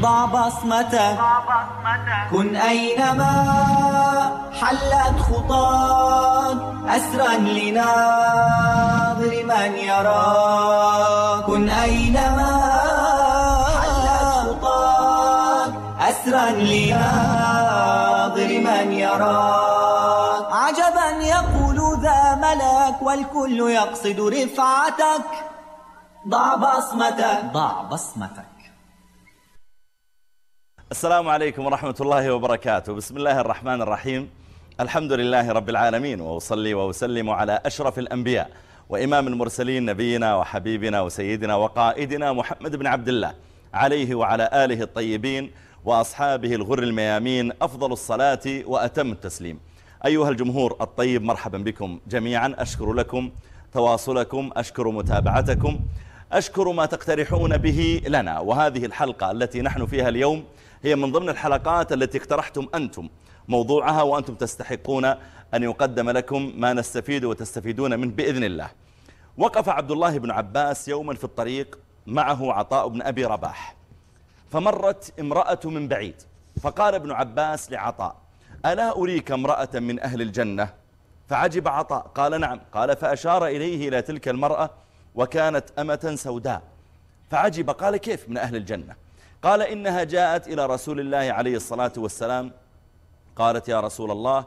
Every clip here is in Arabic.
ضع بصمتك كن أينما حلت خطاك أسرا لناظر من يراك كن أينما حلت خطاك أسرا لناظر من يراك عجبا يقول ذا ملك والكل يقصد رفعتك. ضع بصمتك ضع بصمتك. السلام عليكم ورحمة الله وبركاته. بسم الله الرحمن الرحيم. الحمد لله رب العالمين وأصلي وأسلم على أشرف الأنبياء وإمام المرسلين نبينا وحبيبنا وسيدنا وقائدنا محمد بن عبد الله عليه وعلى آله الطيبين وأصحابه الغر الميامين. أفضل الصلاة وأتم التسليم. أيها الجمهور الطيب مرحبا بكم جميعا. أشكر لكم تواصلكم أشكر متابعتكم أشكر ما تقترحون به لنا. وهذه الحلقة التي نحن فيها اليوم هي من ضمن الحلقات التي اقترحتم أنتم موضوعها وأنتم تستحقون أن يقدم لكم ما نستفيد وتستفيدون منه بإذن الله. وقف عبد الله بن عباس يوما في الطريق معه عطاء بن أبي رباح. فمرت امرأة من بعيد فقال ابن عباس لعطاء ألا أريك امرأة من أهل الجنة؟ فعجب عطاء قال نعم. قال فأشار إليه إلى تلك المرأة وكانت أمة سوداء. فعجب قال كيف من أهل الجنة؟ قال إنها جاءت إلى رسول الله عليه الصلاة والسلام. قالت يا رسول الله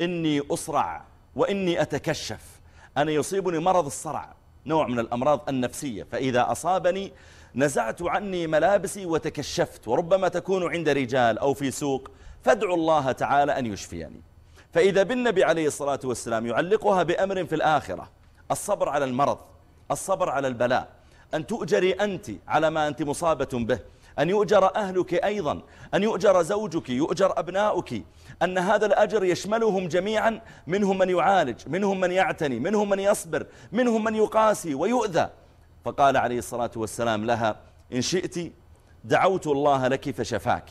إني أصرع وإني أتكشف. أنا يصيبني مرض الصرع نوع من الأمراض النفسية. فإذا أصابني نزعت عني ملابسي وتكشفت وربما تكون عند رجال أو في سوق فادعوا الله تعالى أن يشفيني. فإذا بالنبي عليه الصلاة والسلام يعلقها بأمر في الآخرة الصبر على المرض الصبر على البلاء أن تؤجري أنت على ما أنت مصابة به. أن يؤجر أهلك أيضا أن يؤجر زوجك يؤجر أبناؤك أن هذا الأجر يشملهم جميعا منهم من يعالج منهم من يعتني منهم من يصبر منهم من يقاسي ويؤذى. فقال عليه الصلاة والسلام لها إن شئت دعوت الله لك فشفاك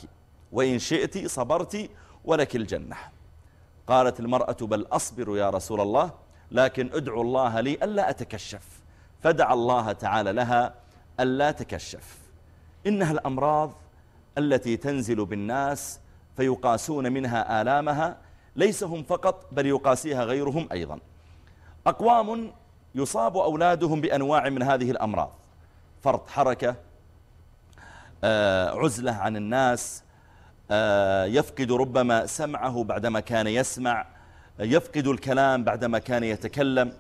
وإن شئت صبرت ولك الجنة. قالت المرأة بل أصبر يا رسول الله لكن ادعو الله لي ألا أتكشف. فدعا الله تعالى لها ألا تكشف. إنها الأمراض التي تنزل بالناس فيقاسون منها آلامها ليس هم فقط بل يقاسيها غيرهم أيضا. أقوام يصاب أولادهم بأنواع من هذه الأمراض. فرط حركة آه، عزلة عن الناس آه، يفقد ربما سمعه بعدما كان يسمع يفقد الكلام بعدما كان يتكلم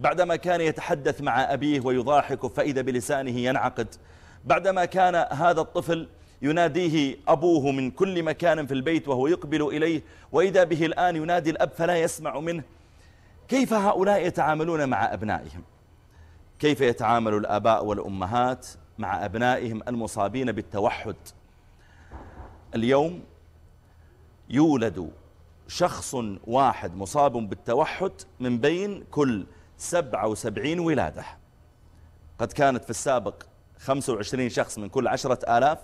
بعدما كان يتحدث مع أبيه ويضاحك فإذا بلسانه ينعقد. بعدما كان هذا الطفل يناديه أبوه من كل مكان في البيت وهو يقبل إليه وإذا به الآن ينادي الأب فلا يسمع منه كيف هؤلاء يتعاملون مع أبنائهم؟ كيف يتعامل الآباء والأمهات مع أبنائهم المصابين بالتوحد؟ اليوم يولد شخص واحد مصاب بالتوحد من بين كل 77 ولادة. قد كانت في السابق 25 شخص من كل عشرة آلاف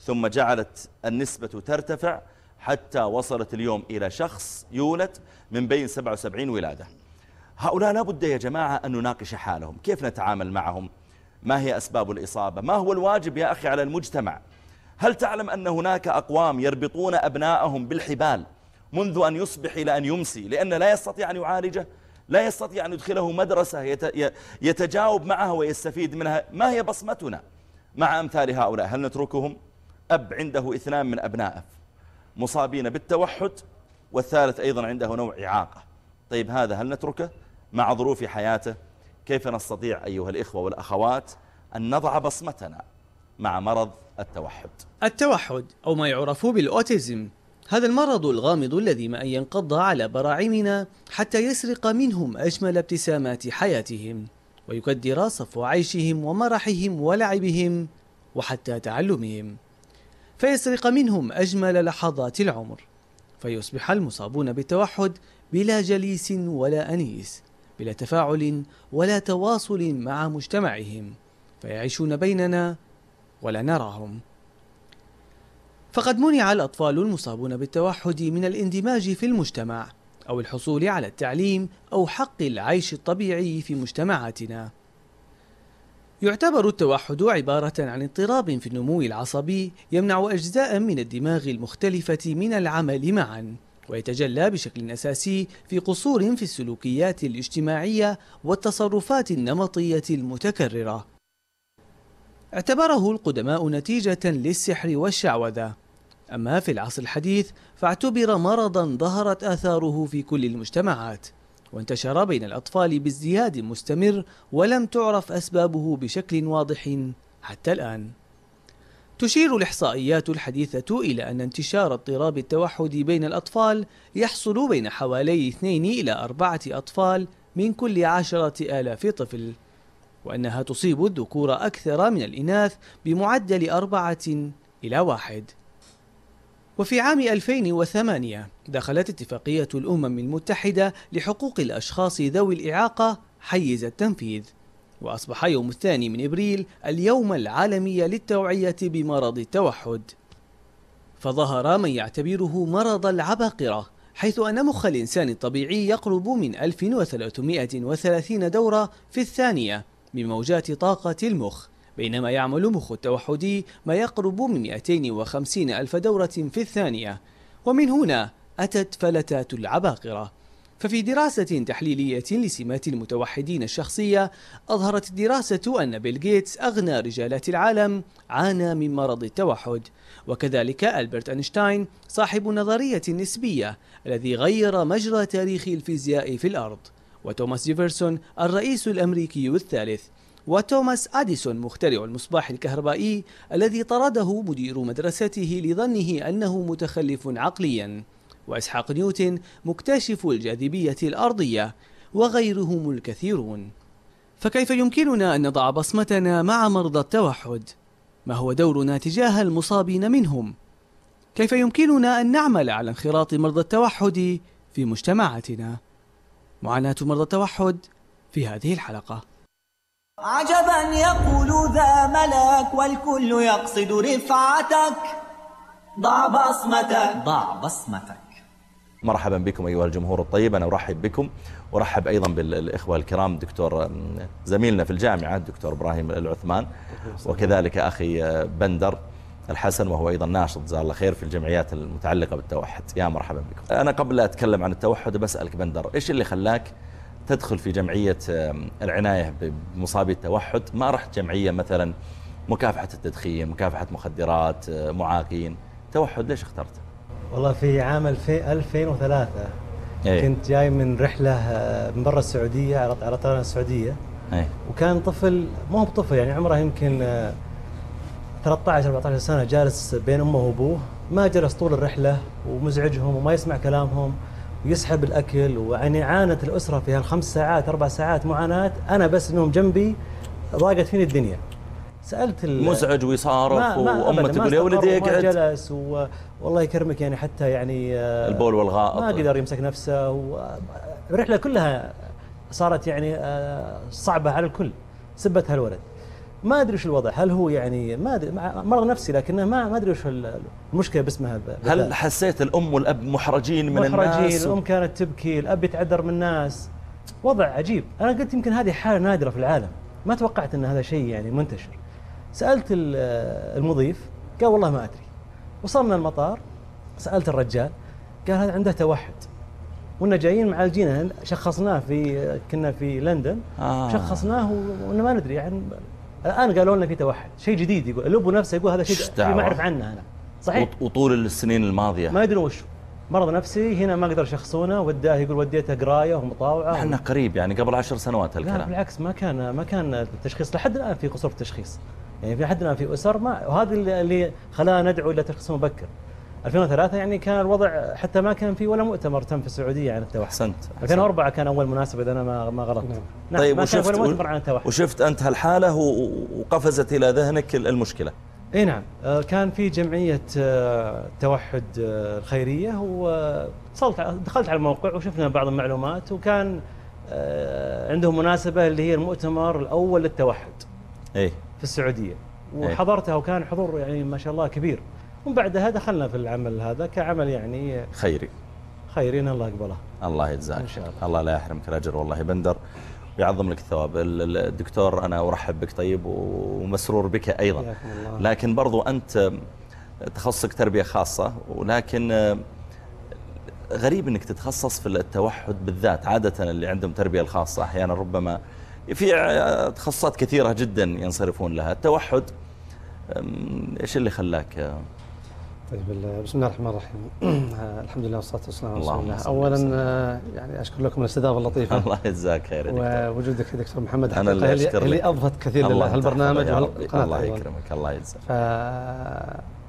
ثم جعلت النسبة ترتفع حتى وصلت اليوم إلى شخص يولد من بين 77 ولادة. هؤلاء لابد يا جماعة أن نناقش حالهم كيف نتعامل معهم؟ ما هي أسباب الإصابة؟ ما هو الواجب يا أخي على المجتمع؟ هل تعلم أن هناك أقوام يربطون أبناءهم بالحبال منذ أن يصبح إلى أن يمسي لأن لا يستطيع أن يعالجه؟ لا يستطيع أن يدخله مدرسة يتجاوب معها ويستفيد منها. ما هي بصمتنا مع أمثال هؤلاء؟ هل نتركهم؟ أب عنده اثنان من أبنائه مصابين بالتوحد والثالث أيضا عنده نوع إعاقة. طيب هذا هل نتركه؟ مع ظروف حياته كيف نستطيع أيها الإخوة والأخوات أن نضع بصمتنا مع مرض التوحد؟ التوحد أو ما يعرف بالأوتيزم. هذا المرض الغامض الذي ما أن ينقض على براعمنا حتى يسرق منهم أجمل ابتسامات حياتهم ويكدر صفو عيشهم ومرحهم ولعبهم وحتى تعلمهم. فيسرق منهم أجمل لحظات العمر فيصبح المصابون بالتوحد بلا جليس ولا أنيس بلا تفاعل ولا تواصل مع مجتمعهم فيعيشون بيننا ولا نراهم. فقد منع الأطفال المصابون بالتوحد من الاندماج في المجتمع أو الحصول على التعليم أو حق العيش الطبيعي في مجتمعاتنا. يعتبر التوحد عبارة عن اضطراب في النمو العصبي يمنع أجزاء من الدماغ المختلفة من العمل معا ويتجلى بشكل أساسي في قصور في السلوكيات الاجتماعية والتصرفات النمطية المتكررة. اعتبره القدماء نتيجة للسحر والشعوذة. أما في العصر الحديث فاعتبر مرضا ظهرت آثاره في كل المجتمعات وانتشر بين الأطفال بازدياد مستمر ولم تعرف أسبابه بشكل واضح حتى الآن. تشير الإحصائيات الحديثة إلى أن انتشار اضطراب التوحد بين الأطفال يحصل بين حوالي 2 إلى 4 أطفال من كل عشرة آلاف طفل وأنها تصيب الذكور أكثر من الإناث بمعدل أربعة إلى واحد. وفي عام 2008 دخلت اتفاقية الأمم المتحدة لحقوق الأشخاص ذوي الإعاقة حيز التنفيذ. وأصبح يوم الثاني من إبريل اليوم العالمي للتوعية بمرض التوحد. فظهر من يعتبره مرض العباقرة حيث أن مخ الإنسان الطبيعي يقرب من 1330 دورة في الثانية من موجات طاقة المخ. بينما يعمل مخ التوحدي ما يقرب من 250 ألف دورة في الثانية. ومن هنا أتت فلتات العباقرة. ففي دراسة تحليلية لسمات المتوحدين الشخصية أظهرت الدراسة أن بيل جيتس أغنى رجالات العالم عانى من مرض التوحد. وكذلك ألبرت أينشتاين صاحب نظرية النسبية الذي غير مجرى تاريخ الفيزياء في الأرض. وتوماس جيفرسون الرئيس الأمريكي الثالث وتوماس أديسون مخترع المصباح الكهربائي الذي طرده مدير مدرسته لظنه أنه متخلف عقليا وإسحاق نيوتن مكتشف الجاذبية الأرضية وغيرهم الكثيرون فكيف يمكننا أن نضع بصمتنا مع مرضى التوحد؟ ما هو دورنا تجاه المصابين منهم؟ كيف يمكننا أن نعمل على انخراط مرضى التوحد في مجتمعاتنا؟ معاناة مرضى التوحد في هذه الحلقة عجبا يقول ذا ملك والكل يقصد رفعتك. ضع بصمتك. ضع بصمتك. مرحبا بكم أيها الجمهور الطيب. أنا أرحب بكم. وأرحب أيضا بالإخوة الكرام دكتور زميلنا في الجامعة الدكتور إبراهيم العثمان. وكذلك أخي بندر الحسن وهو أيضا ناشط جزاه الله خير في الجمعيات المتعلقة بالتوحد. يا مرحبا بكم. أنا قبل لا أتكلم عن التوحد بسألك بندر إيش اللي خلاك تدخل في جمعية العناية بمصابي التوحد. ما رحت جمعية مثلا مكافحة التدخين مكافحة مخدرات معاقين. توحد ليش اخترت والله في عام 2003 أيه. كنت جاي من رحلة آه، من برا السعودية على طيران السعودية. أيه. وكان طفل مو بطفل يعني عمره يمكن آه، 13 14 سنة جالس بين أمه وأبوه. ما جلس طول الرحلة ومزعجهم وما يسمع كلامهم. ويسحب الأكل ويعني عانت الأسرة في هالخمس ساعات أربع ساعات معاناة. أنا بس إنهم جنبي ضاقت فيني الدنيا. سألت ال- مزعج ويصارخ وامه تقول يا ولدي اقعد. جلس و... والله يكرمك يعني حتى يعني آه، البول والغائط. ما قدر يمسك نفسه و... الرحلة كلها صارت يعني آه، صعبة على الكل سبت هالولد. ما أدري وش الوضع. هل هو يعني ما أدري مرض نفسي لكنه ما ما أدري وش ال- المشكلة باسمها هل. حسيت الأم والأب محرجين من محرجين الناس؟ الأم كانت تبكي الأب يتعذر من الناس. وضع عجيب. أنا قلت يمكن هذه حالة نادرة في العالم. ما توقعت إن هذا شيء يعني منتشر. سألت ال- المضيف قال والله ما أدري. وصلنا المطار سألت الرجال قال هذا عنده توحد. ونا جايين معالجينه شخصناه في كنا في لندن آه. شخصناه ونا ما ندري يعني الآن قالوا لنا في توحد شيء جديد يقول الاب نفسه يقول هذا شيء؟ ما اعرف عنه أنا. صحيح؟ وط- وطول السنين الماضية. ما يدرون وش. مرض نفسي هنا ما قدر يشخصونه وداه يقول وديته قراية ومطاوعه إحنا قريب يعني قبل عشر سنوات لا هالكلام بالعكس ما كان ما كان التشخيص لحد الآن في قصور في التشخيص. يعني في لحد الآن في أسر ما وهذا اللي- اللي خلانا ندعو إلى تشخيص مبكر. 2003 يعني كان الوضع حتى ما كان في ولا مؤتمر تم في السعودية عن التوحد. أحسنت 2004 كان أول مناسبه إذا أنا ما ما غلط نعم. طيب ما كان وشفت ولا مؤتمر عن التوحد. وشفت أنت هالحالة وقفزت إلى ذهنك المشكلة؟ إي نعم. آه، كان في جمعية آه، توحد آه، الخيرية واتصلت دخلت على الموقع وشفنا بعض المعلومات وكان عندهم مناسبة اللي هي المؤتمر الأول للتوحد إيه في السعودية. إيه. وحضرتها وكان حضور يعني ما شاء الله كبير. ومن بعدها دخلنا في العمل هذا كعمل يعني خيري. خيري إن الله يقبله. الله يجزاك. إن شاء الله. الله لا يحرمك الأجر والله بندر. ويعظم لك الثواب. ال- ال- الدكتور أنا أرحب بك طيب ومسرور بك الله. لكن برضو أنت تخصصك تربية خاصة ولكن غريب إنك تتخصص في التوحد بالذات عادة اللي عندهم تربية الخاصة أحيانا ربما في تخصصات كثيرة جدا ينصرفون لها. التوحد إيش اللي خلاك طيب بسم الله الرحمن الرحيم. آه، الحمد لله والصلاة والسلام على رسول الله. اولا. آه، يعني أشكر لكم الاستضافة اللطيفة. الله يجزاك خير ووجودك يا دكتور محمد أنا اللي أشكر اللي. أضفت كثير ربي. والقناة الله. يكرمك الله يجزاك. ف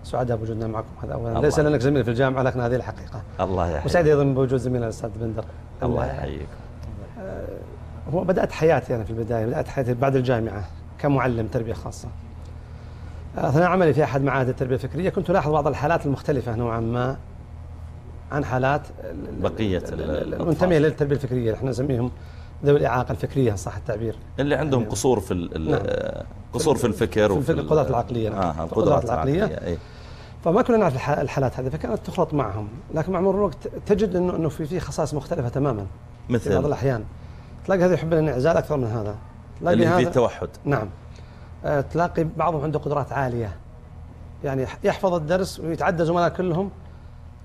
سعداء بوجودنا معكم هذا اولا. ليس لانك. زميلي في الجامعة لكن هذه الحقيقة. الله يحييك. وسعيد أيضا بوجود زميلنا الأستاذ بندر. الله ال- يحييك. هو بدأت حياتي أنا في البداية بدأت حياتي بعد الجامعة كمعلم تربية خاصة. أثناء عملي في أحد معاهد التربية الفكرية كنت ألاحظ بعض الحالات المختلفة نوعا ما عن حالات ال- ال- بقية ال- ال- ال- الأطفال. المنتمية للتربية الفكرية. إحنا نسميهم ذوي الإعاقة الفكرية ان صح التعبير؟ اللي عندهم قصور في نعم. قصور في الفكر في وفي القدرات العقلية، نعم. آه القدرات العقلية. العقلية اي فما كنا نعرف الح- الحالات هذه فكانت تخلط معهم. لكن مع مرور الوقت تجد انه إنه في في خصائص مختلفة تماما في بعض مثل الأحيان. تلاقي هذا يحب الانعزال أكثر من هذا. تلاقي اللي هذا التوحد نعم. آه، تلاقي بعضهم عنده قدرات عالية. يعني يح- يحفظ الدرس ويتعدى زملاء كلهم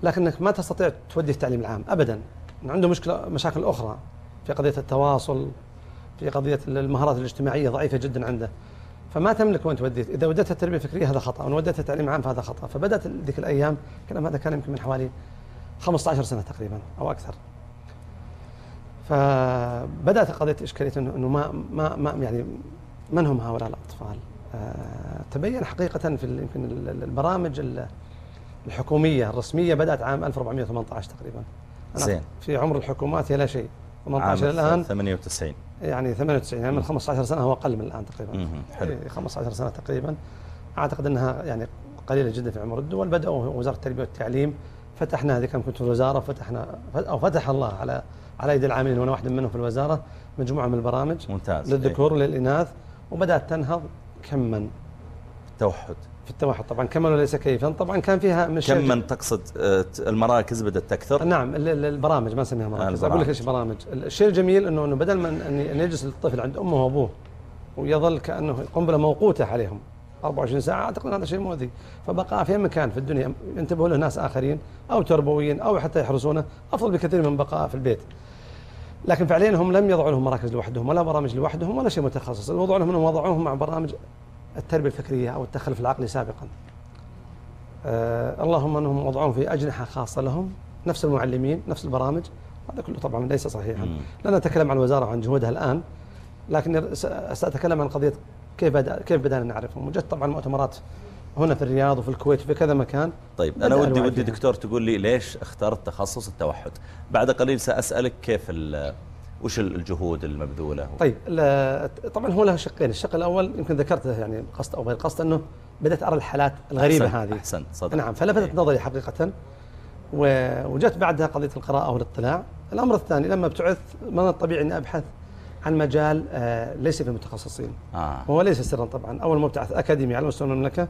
لكنك ما تستطيع توديه التعليم العام ابدا. عنده مشكلة مشاكل أخرى في قضية التواصل في قضية المهارات الاجتماعية ضعيفة جدا عنده. فما تملك وين توديه. إذا وديته التربية الفكرية هذا خطأ وإن وديته التعليم العام فهذا خطأ. فبدأت ذيك الأيام الكلام هذا كان يمكن من حوالي 15 سنة تقريبا أو أكثر. فبدأت قضية إشكالية انه إنه ما ما ما يعني من هم هؤلاء الأطفال؟ آه، تبين حقيقة في يمكن ال- ال- البرامج ال- الحكومية الرسمية بدأت عام 1418 تقريبا. زين. في عمر الحكومات هي لا شيء عام 18 الآن 98 يعني 98 يعني من 15 سنة هو أقل من الآن تقريبا. حلو. إيه، 15 سنة تقريبا. أعتقد إنها يعني قليلة جدا في عمر الدول. بدأوا وزارة التربية والتعليم فتحنا هذه كم كنت في الوزارة فتحنا أو فتح الله على على يد العاملين وأنا واحد منهم في الوزارة مجموعة من البرامج ممتاز. للذكور وللإناث. وبدأت تنهض كما إيه. توحد. في التوحد طبعا كما وليس كيفا طبعا كان فيها من كم الشيء- من تقصد آه، المراكز بدأت تكثر؟ نعم ال- ال- البرامج ما نسميها مراكز. أقول لك إيش برامج. الشيء الجميل إنه إنه بدل من ان يجلس الطفل عند أمه وأبوه ويظل كأنه قنبلة موقوتة عليهم 24 ساعة أعتقد هذا شيء مؤذي. فبقاء في مكان في الدنيا ينتبهوا له ناس آخرين أو تربويين أو حتى يحرسونه أفضل بكثير من بقاء في البيت. لكن فعليا هم لم يضعوا لهم مراكز لوحدهم ولا برامج لوحدهم ولا شيء متخصص. لهم إنهم وضعوهم مع برامج التربية الفكرية أو التخلف العقلي سابقا. آه اللهم إنهم وضعوهم في أجنحة خاصة لهم نفس المعلمين نفس البرامج. هذا كله طبعا ليس صحيحا. لن اتكلم عن الوزاره وعن جهودها الآن لكن سأتكلم عن قضية كيف بدا كيف بدأنا نعرفهم. وجدت طبعا مؤتمرات هنا في الرياض وفي الكويت وفي كذا مكان. طيب أنا ودي ودي فيها. دكتور تقول لي ليش اخترت تخصص التوحد؟ بعد قليل سأسألك كيف ال- وش الجهود المبذولة؟ طيب طبعا هو له شقين. الشق الأول يمكن ذكرته يعني قصد أو غير قصد أنه بدأت أرى الحالات الغريبة أحسنت، هذه. أحسنت صدق نعم فلفتت إيه. نظري حقيقة. وجت بعدها قضية القراءة والاطلاع. الأمر الثاني لما ابتعث من الطبيعي أني أبحث عن مجال آه، ليس في المتخصصين آه. وهو ليس سرا طبعا. أول مبتعث أكاديمي على مستوى المملكة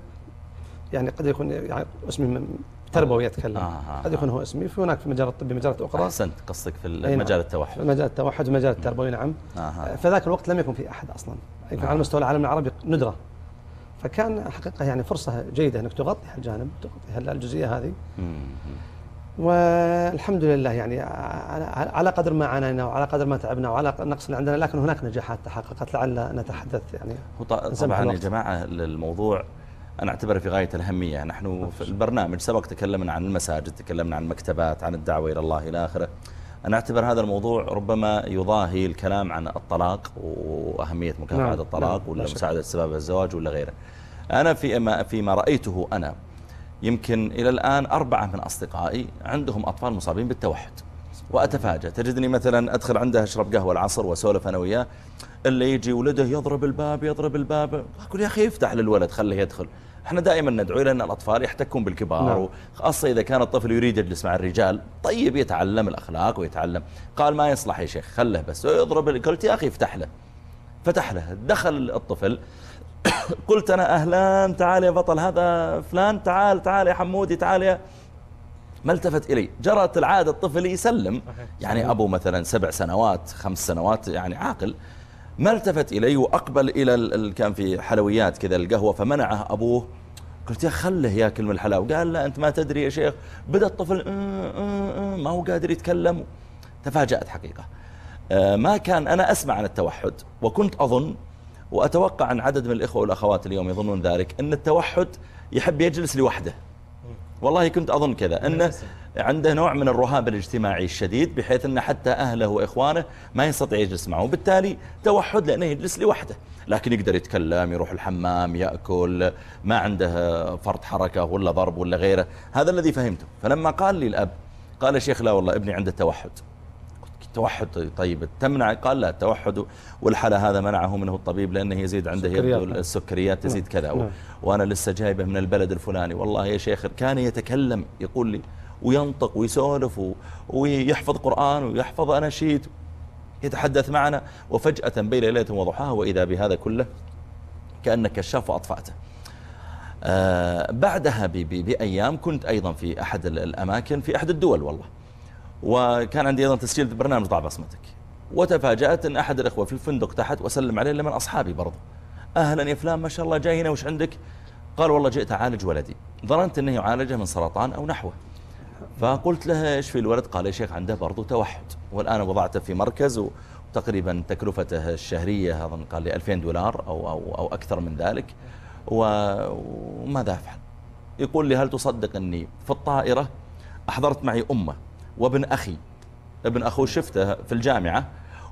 يعني قد يكون يعني اسمي تربوي أتكلم آه، آه، قد يكون هو اسمي في هناك في مجال الطبي مجالات أخرى أحسنت قصدك في نعم. مجال في التوحد مجال التوحد ومجال التربوي نعم آه. فذاك الوقت لم يكن في أحد أصلا يكون نعم. على مستوى العالم العربي ندرة فكان حقيقة يعني فرصة جيدة أنك تغطي هالجانب تغطي هالجزئية هذه. والحمد لله يعني على قدر ما عانينا وعلى قدر ما تعبنا وعلى النقص اللي عندنا لكن هناك نجاحات تحققت لعل نتحدث يعني طبعا يا. جماعة الموضوع أنا أعتبره في غاية الأهمية. نحن في البرنامج سبق تكلمنا عن المساجد تكلمنا عن المكتبات عن الدعوة إلى الله إلى آخره. أنا أعتبر هذا الموضوع ربما يضاهي الكلام عن الطلاق وأهمية مكافحة نعم، الطلاق نعم، ولا. مساعدة سبب الزواج ولا غيره. أنا فيما, فيما رأيته أنا يمكن إلى الآن أربعة من أصدقائي عندهم أطفال مصابين بالتوحد. وأتفاجأ. تجدني مثلا أدخل عنده أشرب قهوة العصر وأسولف أنا وياه. اللي يجي ولده يضرب الباب يضرب الباب. أقول يا أخي افتح للولد خليه يدخل. إحنا دائما ندعو إلى أن الأطفال يحتكون بالكبار نعم. خاصة إذا كان الطفل يريد يجلس مع الرجال طيب يتعلم الأخلاق ويتعلم. قال ما يصلح يا شيخ خله بس. يضرب قلت يا أخي افتح له. فتح له. دخل الطفل. قلت أنا أهلا تعال يا بطل هذا فلان تعال تعال يا حمودي تعال يا ما التفت إلي. جرت العادة الطفل يسلم. يعني أبو مثلا سبع سنوات خمس سنوات يعني عاقل. ما التفت إلي وأقبل إلى كان في حلويات كذا القهوة فمنعه أبوه. قلت يا خله ياكل من الحلاوة. قال لا أنت ما تدري يا شيخ. بدأ الطفل "أه، أه، أه", ما هو قادر يتكلم. تفاجأت حقيقة. آه، ما كان أنا أسمع عن التوحد وكنت أظن وأتوقع أن عدد من الإخوة والأخوات اليوم يظنون ذلك أن التوحد يحب يجلس لوحده. والله كنت أظن كذا أنه عنده نوع من الرهاب الاجتماعي الشديد بحيث أن حتى أهله وإخوانه ما يستطيع يجلس معه. وبالتالي توحد لأنه يجلس لوحده لكن يقدر يتكلم يروح الحمام يأكل ما عنده فرط حركة ولا ضرب ولا غيره. هذا الذي فهمته. فلما قال لي الأب قال يا شيخ لا والله ابني عنده توحد. توحد. طيب تمنع قال لا التوحد والحالة هذا منعه منه الطبيب لأنه يزيد عنده. يبدو السكريات تزيد كذا. نعم. وأنا لسه جايبه من البلد الفلاني. والله يا شيخ كان يتكلم يقول لي وينطق ويسولف ويحفظ قرآن ويحفظ أناشيد يتحدث معنا وفجأة بين ليلة وضحاها وإذا بهذا كله كأنك كشاف وأطفأته آه بعدها بأيام كنت أيضا في أحد ال- الأماكن في أحد الدول والله. وكان عندي أيضا تسجيل برنامج ضع بصمتك. وتفاجأت أن أحد الإخوة في الفندق تحت وسلم عليه لمن أصحابي برضو أهلا يا فلان ما شاء الله جاي هنا وش عندك؟ قال والله جئت أعالج ولدي. ظننت أنه يعالجه من سرطان أو نحوه. فقلت له إيش في الولد؟ قال يا شيخ عنده برضو توحد. والآن وضعته في مركز وتقريبا تكلفته الشهرية أظن قال لي 2000 دولار أو, أو, أو أكثر من ذلك. وماذا أفعل؟ يقول لي هل تصدق أني في الطائرة أحضرت معي أمة وابن أخي. ابن أخوه شفته في الجامعة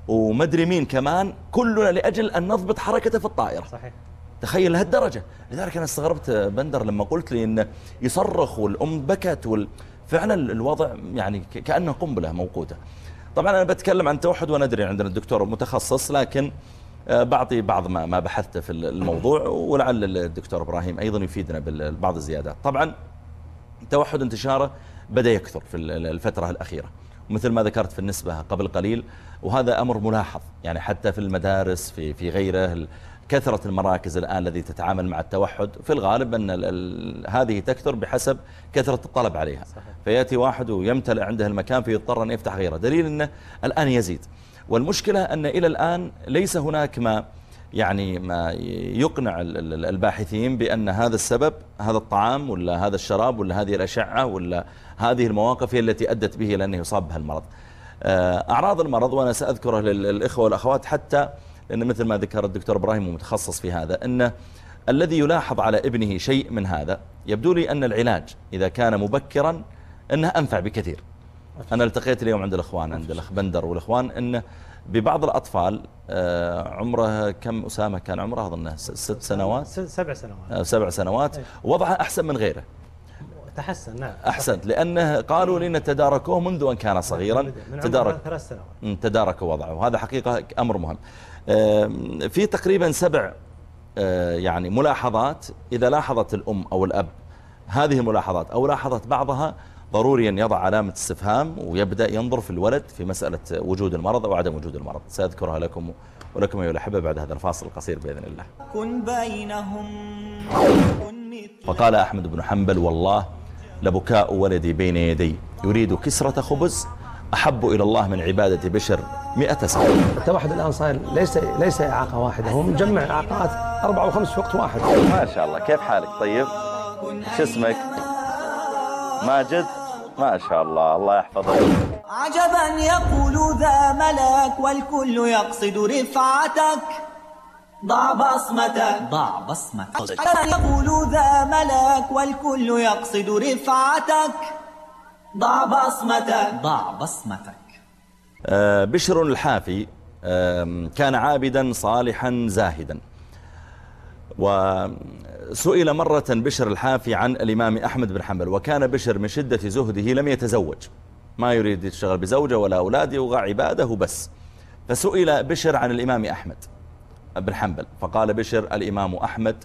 ومدري مين كمان كلنا لأجل أن نضبط حركته في الطائرة. صحيح. تخيل لهالدرجة لذلك أنا استغربت بندر لما قلت لي أنه يصرخ والأم بكت وال... فعلا الوضع يعني كأنه قنبلة موقوتة. طبعا أنا بتكلم عن توحد وندري عندنا الدكتور متخصص لكن آه، بعطي بعض ما ما بحثته في الموضوع ولعل الدكتور إبراهيم أيضا يفيدنا ببعض الزيادات. طبعا توحد انتشاره بدأ يكثر في ال- الفترة الأخيرة. مثل ما ذكرت في النسبة قبل قليل وهذا أمر ملاحظ. يعني حتى في المدارس في في غيره كثرة المراكز الآن التي تتعامل مع التوحد في الغالب أن ال- ال- هذه تكثر بحسب كثرة الطلب عليها. صحيح. فيأتي واحد ويمتلئ عنده المكان فيضطر أن يفتح غيره. دليل أنه الآن يزيد. والمشكلة أن إلى الآن ليس هناك ما يعني ما يقنع ال- ال- الباحثين بأن هذا السبب هذا الطعام ولا هذا الشراب ولا هذه الأشعة ولا هذه المواقف هي التي أدت به إلى أنه يصاب بهالمرض آه، أعراض المرض وأنا سأذكره للإخوة والأخوات حتى لأن مثل ما ذكر الدكتور إبراهيم ومتخصص في هذا أن الذي يلاحظ على ابنه شيء من هذا يبدو لي أن العلاج إذا كان مبكرا أنه أنفع بكثير. أنا التقيت اليوم عند الإخوان عند الأخ بندر والإخوان أنه ببعض الأطفال آه، عمره كم أسامة كان عمره؟ أظنه ست سنوات؟ سبع سنوات. آه، سبع سنوات. وضعه أحسن من غيره. تحسن نعم. أحسنت. لأنه قالوا أن تداركوه منذ أن كان صغيرا. من عمر تدارك. ثلاث سنوات. تداركوا وضعه. وهذا حقيقة أمر مهم. في تقريبا سبع آه، يعني ملاحظات. إذا لاحظت الأم أو الأب هذه الملاحظات أو لاحظت بعضها ضروري أن يضع علامة استفهام ويبدأ ينظر في الولد في مسألة وجود المرض أو عدم وجود المرض. سأذكرها لكم ولكم أيها الأحبة بعد هذا الفاصل القصير بإذن الله. كن بينهم. كن مثل فقال أحمد بن حنبل والله لبكاء ولدي بين يدي. يريد كسرة خبز. أحب إلى الله من عبادة بشر مئة سنة. التوحد الآن صاير ليس ليس إعاقة واحدة هو مجمع إعاقات أربع وخمس في وقت واحد. ما شاء الله. كيف حالك؟ طيب. شو اسمك؟ ماجد؟ ما شاء الله. الله يحفظك. عجبا يقول ذا ملك والكل يقصد رفعتك. ضع بصمتك. ضع بصمتك. يقول ذا ملك والكل يقصد رفعتك. ضع بصمتك. ضع بصمتك. آه، بشر الحافي آم، كان عابدا صالحا زاهدا. وسئل مرة بشر الحافي عن الإمام أحمد بن حنبل وكان بشر من شدة زهده لم يتزوج. ما يريد يشتغل بزوجة ولا أولاد يوغى عباده بس. فسئل بشر عن الإمام أحمد. بن حنبل. فقال بشر الإمام أحمد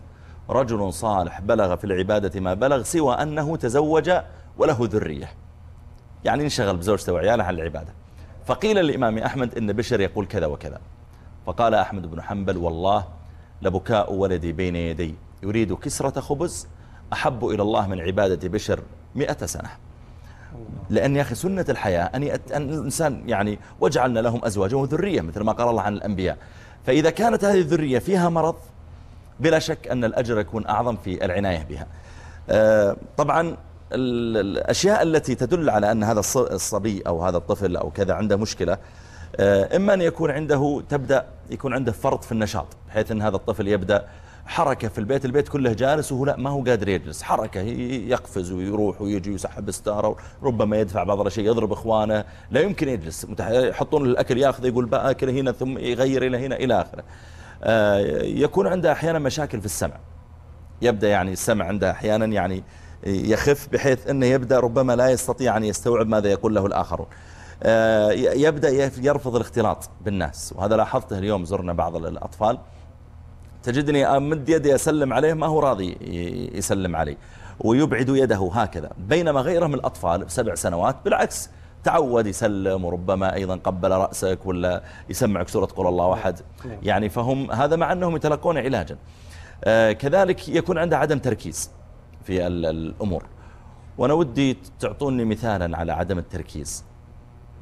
رجل صالح بلغ في العبادة ما بلغ سوى أنه تزوج وله ذرية. يعني انشغل بزوجته وعياله عن العبادة. فقيل للإمام أحمد إن بشر يقول كذا وكذا. فقال أحمد بن حنبل والله لبكاء ولدي بين يدي يريد كسرة خبز أحب إلى الله من عبادة بشر مئة سنة. لأن يا أخي سنة الحياة أن الإنسان يعني وجعلنا لهم أزواجا وذرية مثل ما قال الله عن الأنبياء. فإذا كانت هذه الذرية فيها مرض بلا شك أن الأجر يكون أعظم في العناية بها. آه، طبعا ال- الأشياء التي تدل على أن هذا الص- الصبي أو هذا الطفل أو كذا عنده مشكلة آه، إما أن يكون عنده تبدأ يكون عنده فرط في النشاط بحيث أن هذا الطفل يبدأ حركة في البيت البيت كله جالس وهو لا ما هو قادر يجلس. حركة يقفز ويروح ويجي ويسحب ستارة ربما يدفع بعض الأشياء يضرب إخوانه. لا يمكن يجلس. يحطون الأكل ياخذ يقول بأكل هنا ثم يغير إلى هنا إلى آخره. آه، يكون عنده أحيانا مشاكل في السمع. يبدأ يعني السمع عنده أحيانا يعني يخف بحيث أنه يبدأ ربما لا يستطيع أن يستوعب ماذا يقول له الآخرون. آه، يبدأ يرفض الاختلاط بالناس. وهذا لاحظته اليوم زرنا بعض الأطفال. تجدني أمد يدي أسلم عليه ما هو راضي يسلم علي. ويبعد يده هكذا. بينما غيره من الأطفال بسبع سنوات بالعكس تعود يسلم وربما أيضا قبل رأسك ولا يسمعك سورة قول الله واحد. يعني فهم هذا مع أنهم يتلقون علاجا. آه، كذلك يكون عنده عدم تركيز في ال- الأمور. وأنا ودي تعطوني مثالا على عدم التركيز.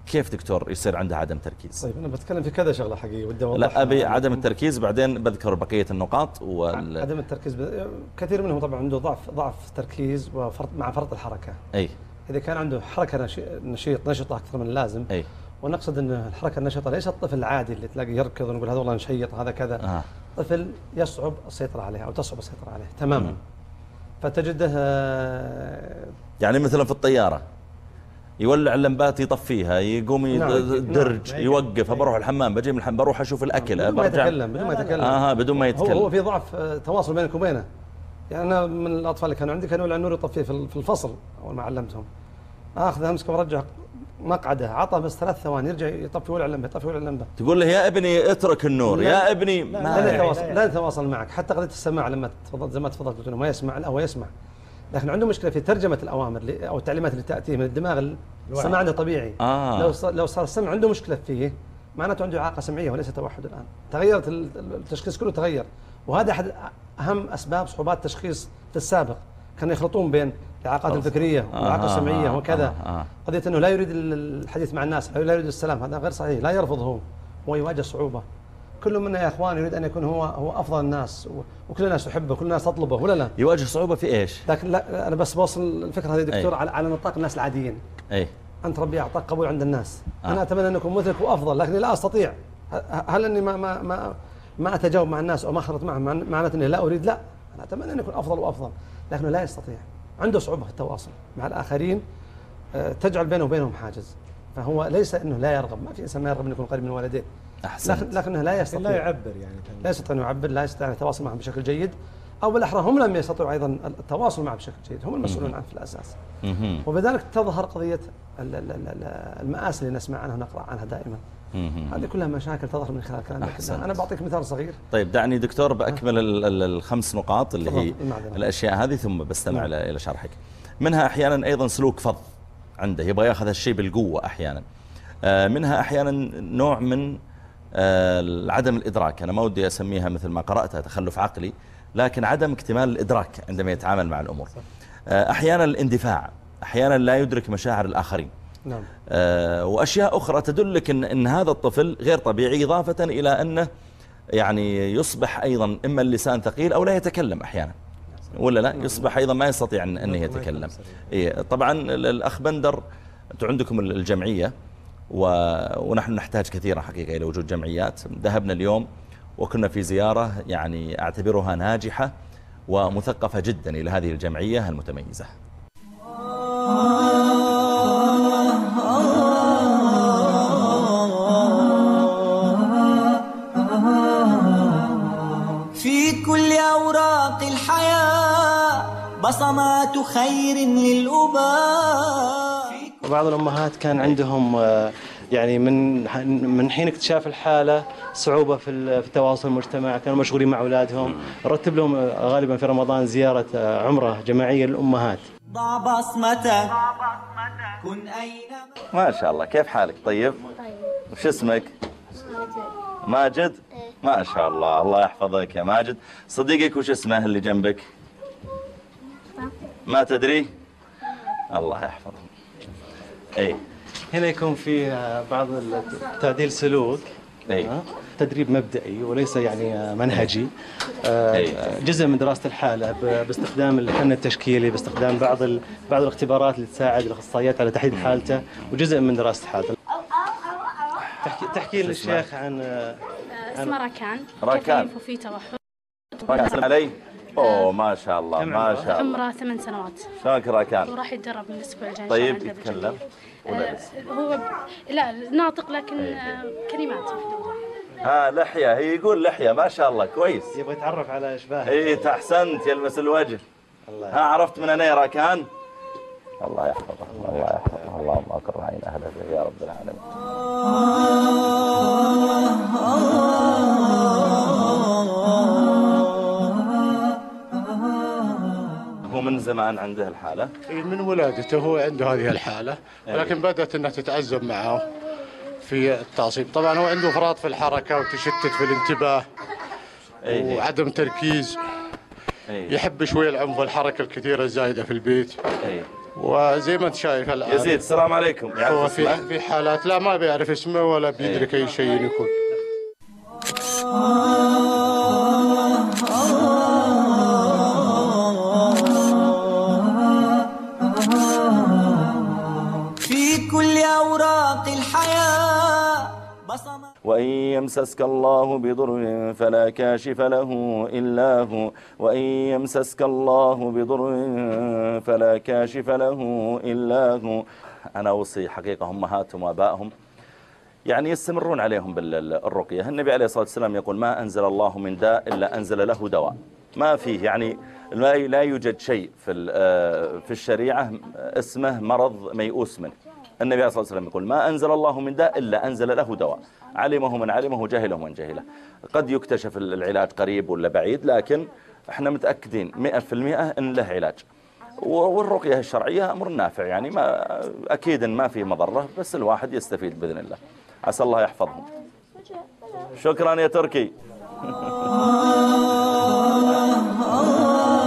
كيف دكتور يصير عنده عدم تركيز طيب أنا بتكلم في كذا شغلة حقيقية ودي لا أبي معكم. عدم التركيز بعدين بذكر بقية النقاط وال... عدم التركيز ب... كثير منهم طبعا عنده ضعف ضعف تركيز وفرط مع فرط الحركة أي إذا كان عنده حركة نشي... نشيط نشطة أكثر من اللازم أي ونقصد إن الحركة النشطة ليس الطفل العادي اللي تلاقي يركض ونقول هذا والله نشيط هذا كذا آه. طفل يصعب السيطرة عليه أو تصعب السيطرة عليه تماما. فتجده آه، يعني مثلا في الطيارة يولع اللمبات يطفيها يقوم نعم، يدرج نعم. يوقف بروح الحمام بجي من الحمام بروح أشوف الأكل بدون ما يتكلم بدون ما يتكلم. آه بدون ما هو هو يتكلم. في ضعف آه، تواصل بينك وبينه. يعني أنا من الأطفال اللي كانوا عندي كانوا يولع النور يطفيه في ال- في الفصل أول ما علمتهم. اخذ أمسكه وارجع مقعده عطى بس ثلاث ثواني يرجع يطفي ولع اللمبة يطفي ولع اللمبة. تقول له يا ابني اترك النور لا. يا ابني ما يتواصل لن يتواصل معك. حتى قضية السماع لما تفضلت زي ما تفضلت ما يسمع لا هو يسمع. لكن عنده مشكلة في ترجمة الأوامر أو التعليمات اللي تاتيه من الدماغ ال- السماع عنده طبيعي. آه. لو صار لو صار السمع عنده مشكلة فيه معناته عنده إعاقة سمعية وليس توحد الآن. تغيرت ال- التشخيص كله تغير. وهذا أحد أهم أسباب صعوبات التشخيص في السابق. كانوا يخلطون بين الإعاقات الفكرية والاعاقه آه، السمعيه آه، وكذا. آه، آه. قضية إنه لا يريد ال- الحديث مع الناس لا يريد السلام هذا غير صحيح. لا يرفض هو هو يواجه صعوبة. كل منا يا إخوان يريد أن يكون هو هو أفضل الناس وكل الناس تحبه كل الناس تطلبه ولا لا؟ يواجه صعوبة في إيش؟ لكن لا أنا بس بوصل الفكرة هذه دكتور أي. على, على نطاق الناس العاديين. أي. أنت ربي أعطاك قبول عند الناس. آه. أنا أتمنى ان اكون مثلك وأفضل لكني لا أستطيع. هل أني ما ما ما ما أتجاوب مع الناس أو ما اخلط معهم؟ مع- معناته أني لا أريد لا. أنا أتمنى أن اكون أفضل وأفضل لكنه لا يستطيع. عنده صعوبة في التواصل مع الآخرين. آه، تجعل بينه وبينهم حاجز. فهو ليس أنه لا يرغب ما في إنسان ما يرغب انه يكون قريب من والديه. لكن احسنت لكنه لا يستطيع. لا يعبر يعني. لا يستطيع أن يعبر لا يستطيع أن يتواصل معهم بشكل جيد. أو بالأحرى هم لم يستطيعوا أيضا التواصل معه بشكل جيد. هم المسؤولون عنه في الأساس. مهم. وبذلك تظهر قضية ال- ال- ال- ال- المآسي اللي نسمع عنها ونقرأ عنها دائما. هذه كلها مشاكل تظهر من خلال كلام أحسنت. أنا بعطيك مثال صغير. طيب دعني دكتور بأكمل ال- ال- الخمس نقاط اللي هي. الأشياء هذه ثم بستمع نعم. إلى إلى شرحك. منها أحيانا أيضا سلوك فظ عنده يبغى يأخذ هالشيء بالقوة أحيانا. آه، منها أحيانا نوع من عدم الإدراك. أنا ما ودي أسميها مثل ما قرأتها تخلف عقلي لكن عدم اكتمال الإدراك عندما يتعامل مع الأمور. آه، أحيانا الاندفاع أحيانا لا يدرك مشاعر الآخرين. نعم. آه، وأشياء أخرى تدلك إن, إن هذا الطفل غير طبيعي إضافة إلى أنه يعني يصبح أيضا إما اللسان ثقيل أو لا يتكلم أحيانا. ولا لا؟ يصبح أيضا ما يستطيع أن أنه يتكلم. إيه طبعا ال- الأخ بندر أنتم عندكم ال- الجمعية. ونحن نحتاج كثيرا حقيقة إلى وجود جمعيات. ذهبنا اليوم وكنا في زيارة يعني أعتبرها ناجحة ومثقفة جدا إلى هذه الجمعية المتميزة. في كل أوراق الحياة بصمات خير للأباء. وبعض الأمهات كان عندهم آه، يعني من من حين اكتشاف الحالة صعوبة في ال- في التواصل المجتمع كانوا مشغولين مع أولادهم. نرتب لهم غالبا في رمضان زيارة عمرة جماعية للأمهات. ضع بصمتك كن أينما ما شاء الله. كيف حالك؟ طيب؟ وش اسمك؟ ماجد. ما شاء الله. الله يحفظك يا ماجد. صديقك وش اسمه اللي جنبك؟ ما تدري؟ الله يحفظهم اي هنا يكون في بعض تعديل سلوك اي ها؟ تدريب مبدئي وليس يعني منهجي. آه، أي. جزء من دراسه الحالة باستخدام الفن التشكيلي باستخدام بعض بعض الاختبارات اللي تساعد الأخصائيات على تحديد حالته وجزء من دراسه حالته تحكي تحكي للشيخ عن آه، اسمه راكان. راكان. وفي توحد؟ راكان علي أوه ما شاء الله ما؟ شاء الله. عمره ثمان سنوات. شلونك راكان وراح يتدرب من الأسبوع الجاي طيب يتكلم. ولا آه،؟ هو ب- لا ناطق لكن آه، كلمات. محدوده ها لحية هي يقول لحية ما شاء الله كويس. يبغى يتعرف على اشباه إي احسنت يلمس الوجه. الله ها عرفت من أنا يا راكان؟ الله يحفظه الله يحفظه. اللهم اقر عين اهله يا رب العالمين. من زمان عنده الحالة. من ولادته هو عنده هذه الحالة ولكن بدأت أنها تتعذب معه في التعصيب. طبعا هو عنده فرط في الحركة وتشتت في الانتباه اي وعدم تركيز. اي يحب شوية العنف والحركة الكثيرة الزايدة في البيت. اي وزي ما أنت شايف الآن. يزيد السلام عليكم. هو في في حالات لا ما بيعرف اسمه ولا بيدرك أي شيء يكون. وإن يمسسك الله بضر فلا كاشف له إلا هو. وإن يمسسك الله بضر فلا كاشف له إلا هو. أنا أوصي حقيقة أمهاتهم وآبائهم. يعني يستمرون عليهم بالرقية. النبي عليه الصلاة والسلام يقول ما أنزل الله من داء إلا أنزل له دواء. ما فيه يعني لا يوجد شيء في آه، في الشريعة اسمه مرض ميؤوس منه. النبي عليه الصلاة والسلام يقول ما أنزل الله من داء إلا أنزل له دواء. علمه من علمه جهله من جهله. قد يكتشف العلاج قريب ولا بعيد لكن إحنا متأكدين مئة في المئة أن له علاج. والرقية الشرعية أمر نافع يعني ما أكيد ما فيه مضرة بس الواحد يستفيد بإذن الله. عسى الله يحفظهم. شكرا يا تركي.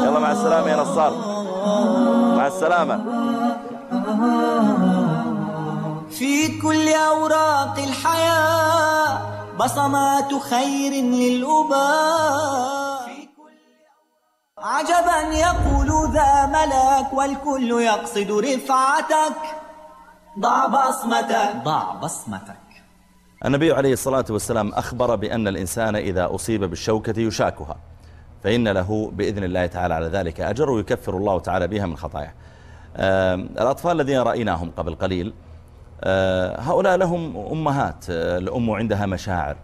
يلا مع السلامة يا نصار. مع السلامة. في كل أوراق الحياة بصمات خير للأباء في كل عجبا يقول ذا ملاك والكل يقصد رفعتك. ضع بصمتك. ضع بصمتك. النبي عليه الصلاة والسلام أخبر بأن الإنسان إذا أصيب بالشوكة يشاكها فإن له بإذن الله تعالى على ذلك أجر ويكفر الله تعالى بها من خطاياه. الأطفال الذين رأيناهم قبل قليل هؤلاء لهم أمهات آه، الأم عندها مشاعر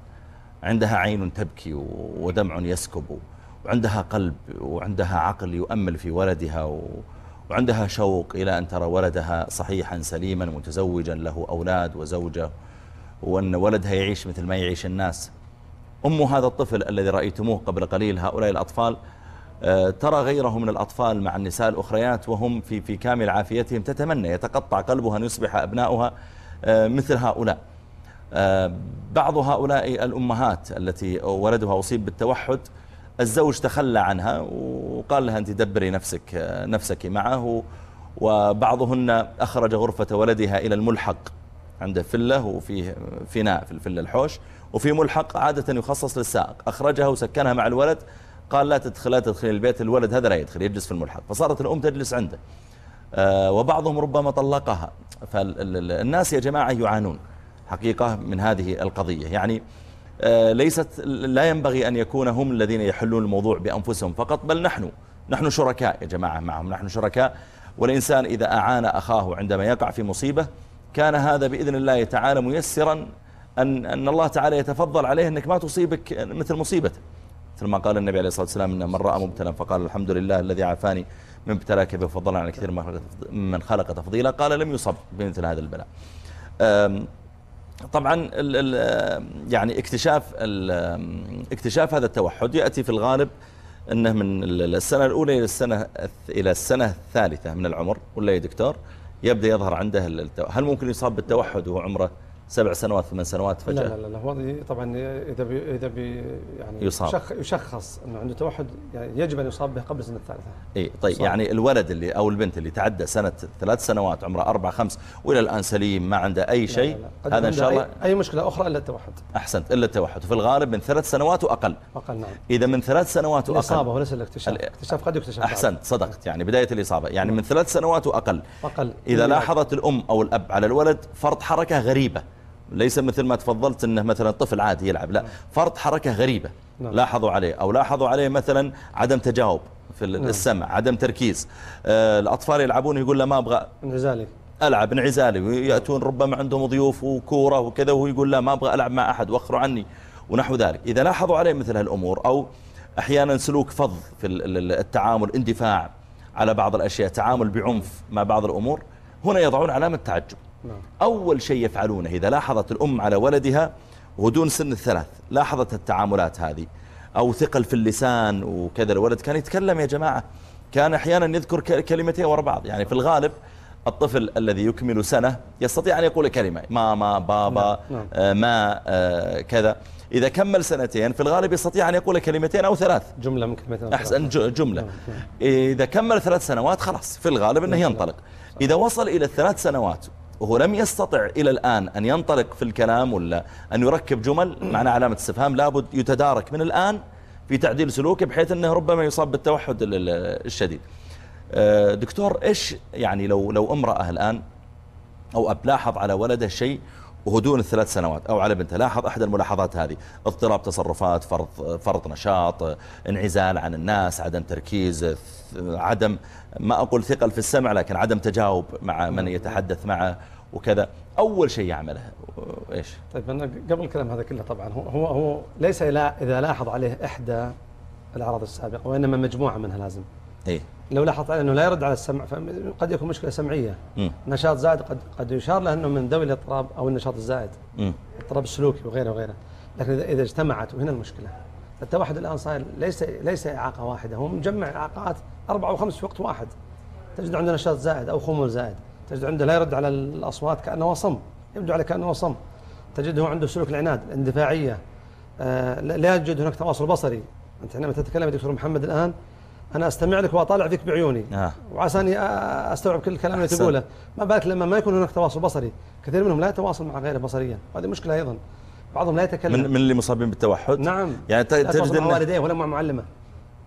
عندها عين تبكي ودمع يسكب وعندها قلب وعندها عقل يؤمل في ولدها وعندها شوق إلى أن ترى ولدها صحيحا سليما متزوجا له أولاد وزوجة وأن ولدها يعيش مثل ما يعيش الناس. أم هذا الطفل الذي رأيتموه قبل قليل هؤلاء الأطفال آه، ترى غيره من الأطفال مع النساء الأخريات وهم في في كامل عافيتهم تتمنى يتقطع قلبها أن يصبح أبناؤها آه، مثل هؤلاء. آه، بعض هؤلاء الأمهات التي ولدها أصيب بالتوحد الزوج تخلى عنها وقال لها أنت دبري نفسك آه، نفسك معه. وبعضهن أخرج غرفة ولدها إلى الملحق عنده فلة وفيه فناء في الفلة الحوش وفي ملحق عادة يخصص للسائق. أخرجها وسكنها مع الولد قال لا تدخل لا تدخل البيت الولد هذا لا يدخل يجلس في الملحق. فصارت الأم تجلس عنده. آه، وبعضهم ربما طلقها. فالناس يا جماعة يعانون حقيقة من هذه القضية. يعني آه، ليست لا ينبغي أن يكون هم الذين يحلون الموضوع بأنفسهم فقط بل نحن نحن شركاء يا جماعة معهم نحن شركاء. والإنسان إذا أعان أخاه عندما يقع في مصيبة كان هذا بإذن الله تعالى ميسرا أن, أن الله تعالى يتفضل عليه أنك ما تصيبك مثل مصيبته. مثل ما قال النبي عليه الصلاة والسلام أن من رأى مبتلا فقال الحمد لله الذي عافاني من ابتلاك بفضل على كثير من خلق- تفضيلا. قال لم يصب بمثل هذا البلاء. طبعا ال ال يعني اكتشاف اكتشاف هذا التوحد يأتي في الغالب إنه من ال- السنة الأولى إلى السنة إلى السنة الثالثة من العمر. ولا يا دكتور؟ يبدأ يظهر عنده. هل ممكن يصاب بالتوحد وهو عمره سبع سنوات ثمان سنوات فجأة. لا لا, لا هو طبعا إذا بي إذا بي يعني يصاب. يشخ يشخص إنه عنده توحد يعني يجب أن يصاب به قبل السنة الثالثة. إي طيب. يعني الولد اللي أو البنت اللي تعدى سنة ثلاث سنوات عمره أربع خمس وإلى الآن سليم ما عنده أي شيء هذا إن شاء أي- الله اي مشكلة أخرى إلا التوحد. أحسنت إلا التوحد. وفي الغالب من ثلاث سنوات وأقل. أقل نعم. إذا من ثلاث سنوات وأقل. وليس الاكتشاف. ال- الاكتشاف قد يكتشف. أحسنت صدقت. يعني بداية الإصابة. يعني من ثلاث سنوات وأقل. أقل. إذا لاحظت الأم أو الأب على الولد فرط حركة غريبة. ليس مثل ما تفضلت أنه مثلا طفل عادي يلعب لا فرط حركة غريبة نعم. لاحظوا عليه أو لاحظوا عليه مثلا عدم تجاوب في نعم. السمع عدم تركيز. آه، الأطفال يلعبون يقول له ما أبغى انعزالي. ألعب انعزالي ويأتون ربما عندهم ضيوف وكورة وكذا وهو يقول لا ما أبغى ألعب مع أحد وأخروا عني ونحو ذلك. إذا لاحظوا عليه مثل هالأمور أو أحيانا سلوك فظ في ال- ال- التعامل اندفاع على بعض الأشياء تعامل بعنف مع بعض الأمور هنا يضعون علامة تعجب. نعم أول شيء يفعلونه إذا لاحظت الأم على ولدها وهو دون سن الثلاث لاحظت التعاملات هذه أو ثقل في اللسان وكذا الولد كان يتكلم يا جماعة كان أحيانا يذكر كلمتين ورا بعض يعني في الغالب الطفل الذي يكمل سنة يستطيع أن يقول كلمة ماما بابا نعم، نعم. آه، ما آه، كذا. إذا كمل سنتين في الغالب يستطيع أن يقول كلمتين أو ثلاث. جملة من كلمتين أحسن جملة. نعم، نعم. إذا كمل ثلاث سنوات خلاص في الغالب أنه ينطلق. إذا وصل إلى الثلاث سنوات وهو لم يستطع إلى الآن أن ينطلق في الكلام ولا أن يركب جمل معنى علامة استفهام لابد يتدارك من الآن في تعديل سلوكه بحيث أنه ربما يصاب بالتوحد ال- ال- الشديد. آه، دكتور إيش يعني لو لو امرأة الآن أو أب لاحظ على ولده شيء وهو دون الثلاث سنوات أو على بنته لاحظ أحد الملاحظات هذه؟ اضطراب تصرفات فرط, فرط نشاط انعزال عن الناس عدم تركيز عدم ما أقول ثقل في السمع لكن عدم تجاوب مع من يتحدث معه. وكذا. أول شيء يعمله إيش؟ طيب أنا قبل الكلام هذا كله طبعا هو هو, هو ليس إذا لاحظ عليه إحدى الأعراض السابقة وإنما مجموعة منها لازم. إيه. لو لاحظ عليه إنه لا يرد على السمع فقد يكون مشكلة سمعية. مم. نشاط زائد قد قد يشار له إنه من ذوي الاضطراب أو النشاط الزائد. مم. اضطراب السلوكي وغيره وغيره. لكن اذا إذا اجتمعت وهنا المشكلة. التوحد الآن صاير ليس ليس إعاقة واحدة هو مجمع إعاقات أربعة وخمس في وقت واحد. تجد عنده نشاط زائد أو خمول زائد. تجد عنده لا يرد على الأصوات كأنه صم يبدو عليه كأنه صم. تجده عنده سلوك العناد الاندفاعية آه لا يوجد هناك تواصل بصري. أنت حينما تتكلم يا دكتور محمد الآن أنا استمع لك وأطالع فيك بعيوني. آه. وعسى أني آه، أستوعب كل الكلام اللي. تقوله. ما بالك لما ما يكون هناك تواصل بصري؟ كثير منهم لا يتواصل مع غيره بصريا. هذه مشكلة أيضا. بعضهم لا يتكلم. من من اللي مصابين بالتوحد؟ نعم. يعني تجد مع والديه ولا مع معلمه.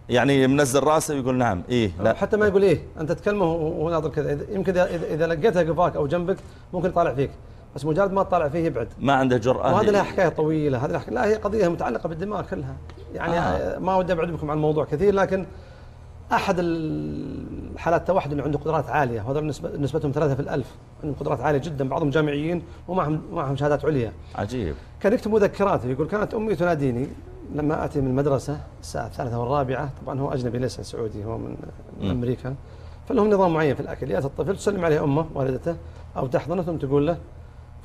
يعني منزل راسه ويقول نعم إيه لا. حتى ما يقول إيه أنت تكلمه وهو ناظر كذا. يمكن اذا اذا لقيته قفاك أو جنبك ممكن يطالع فيك بس مجرد ما تطالع فيه يبعد. ما عنده جرأة وهذا لها حكاية طويلة. هذه لا هي قضية متعلقة بالدماغ كلها. يعني آه. ما ودي أبعد بكم عن الموضوع كثير لكن أحد الحالات التوحد اللي عنده قدرات عالية. وهذول نسبتهم ثلاثة في الألف. عندهم قدرات عالية جدا. بعضهم جامعيين ومعهم معهم شهادات عليا. عجيب. كان يكتب مذكرات يقول كانت أمي تناديني لما أتي من المدرسة الساعة الثالثة والرابعة طبعا هو أجنبي ليس سعودي هو من, مم. أمريكا. فلهم نظام معين في الأكل يأتي الطفل تسلم عليه أمه والدته أو تحضنه ثم تقول له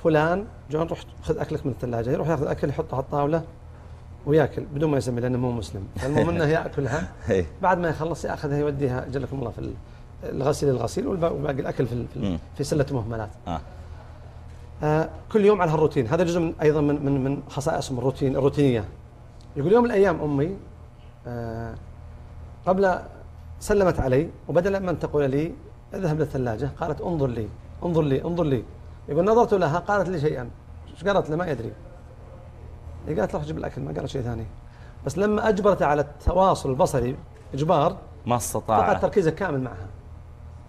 فلان جون روح خذ أكلك من الثلاجة. يروح يأخذ أكل يحطه على الطاولة ويأكل بدون ما يسمي لأنه مو مسلم. فالمهم إنه يأكلها. إيه بعد ما يخلص يأخذها يوديها جلكم الله في ال- الغسيل الغسيل والباقي الأكل في في, سلة مهملات. آه. آه، كل يوم على هالروتين. هذا جزء من أيضا من من من خصائصهم الروتين الروتينية. يقول يوم من الأيام أمي آه، قبل سلمت علي وبدلا من تقول لي اذهب للثلاجة قالت انظر لي انظر لي انظر لي. يقول نظرت لها قالت لي شيئا. إيش قالت له ما يدري. قالت له جيب الأكل ما قالت شيء ثاني. بس لما اجبرته على التواصل البصري إجبار ما فقد استطاع تركيزه كامل معها.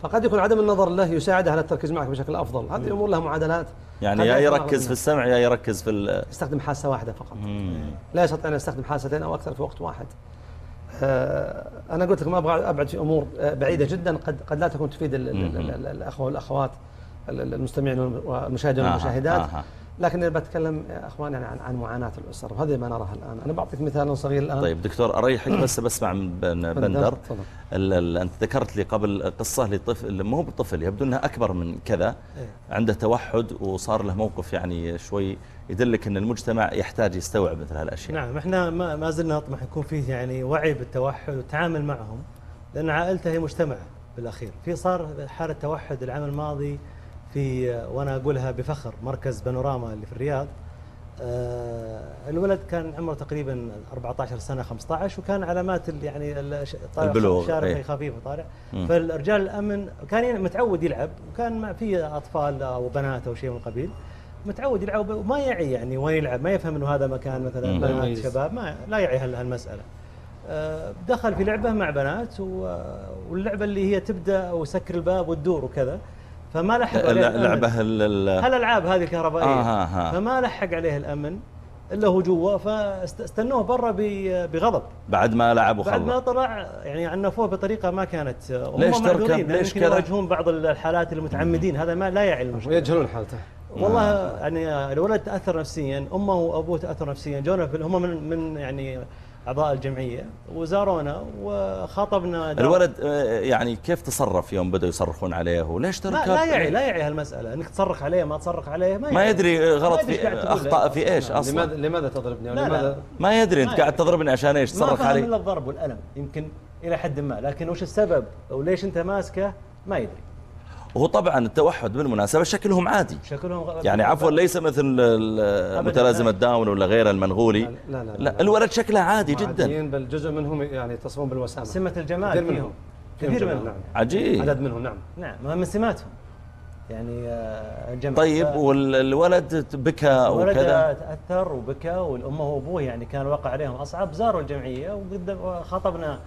فقد يكون عدم النظر له يساعده على التركيز معك بشكل أفضل. هذه امور لها معادلات. يعني يا يركز في. السمع يا يركز في ال يستخدم حاسة واحدة فقط. مم. لا يستطيع أن يستخدم حاستين أو أكثر في وقت واحد. آه، أنا قلت لك ما أبغى أبعد في أمور آه، بعيدة جدا. قد قد لا تكون تفيد ال- ال- ال- ال- الأخوة والاخوات ال- ال- المستمعين والمشاهدين آها، والمشاهدات. آها. لكن أنا بتكلم يا اخوان يعني عن عن معاناة الأسر وهذه ما نراها الآن. أنا بعطيك مثال صغير الآن. طيب دكتور أريحك بس بسمع من بن- بندر. أنت ذكرت لي قبل قصة لطفل مو بطفل يبدو إنها أكبر من كذا إيه. عنده توحد وصار له موقف يعني شوي يدلك إن المجتمع يحتاج يستوعب مثل هالأشياء. نعم إحنا ما, ما زلنا نطمح يكون فيه يعني وعي بالتوحد والتعامل معهم لأن عائلته هي مجتمع بالأخير. في صار حالة توحد العام الماضي في وأنا اقولها بفخر مركز بانوراما اللي في الرياض آه الولد كان عمره تقريبا 14 سنة 15 وكان علامات ال- يعني طالع البلوغ، شارب إيه. خفيف وطالع مم. فالرجال الأمن كان يعني متعود يلعب وكان ما في أطفال أو بنات أو شيء من القبيل متعود يلعب وما يعي يعني وين يلعب ما يفهم إنه هذا مكان مثلا بنات. شباب ما لا يعي هال- هالمسألة آه، دخل في لعبة مع بنات واللعبة اللي هي تبدأ وسكر الباب وتدور وكذا فما لحق عليه. لعبه ال- ال- هالالعاب هذه الكهربائيه آه، ها. فما لحق عليه الأمن إلا هو جوا فاستنوه برا ب- بغضب بعد ما لعب بعد ما وخلص طلع يعني عنفوه بطريقة ما كانت هم ليش تركب؟ معذورين، ليش كذا؟ يواجهون بعض الحالات المتعمدين هذا ما لا يعي المشكلة ويجهلون حالته والله يعني الولد تأثر نفسيا أمه وأبوه تأثر نفسيا جونا هم من من يعني أعضاء الجمعية وزارونا وخاطبنا الولد آه، يعني كيف تصرف يوم بدأوا يصرخون عليه؟ وليش ما تركب لا يعي لا يعي هالمسألة. إنك تصرخ عليه ما تصرخ عليه ما, ما. يدري غلط ما في له. في إيش أصلا؟ لماذا لماذا تضربني؟ أو لا، لا. لماذا؟ ما يدري أنت ما قاعد. تضربني عشان إيش ما تصرخ فهم علي؟ الا الضرب والألم. يمكن إلى حد ما. لكن وش السبب؟ وليش أنت ماسكه؟ ما يدري. وهو طبعا التوحد بالمناسبة شكلهم عادي. شكلهم غ- يعني عفوا ليس مثل ال- متلازمة داون ولا غيره المنغولي. لا لا, لا, لا الولد شكله عادي جدا. عاديين بل جزء منهم يعني يتصفون بالوسامة. سمة الجمال كثير منهم. كثير منهم. نعم عجيب. عدد منهم نعم. نعم من سماتهم. يعني آه، الجمال طيب ف- والولد بكى الولد وكذا تأثر وبكى والامه وأبوه يعني كان واقع عليهم أصعب. زاروا الجمعية خاطبنا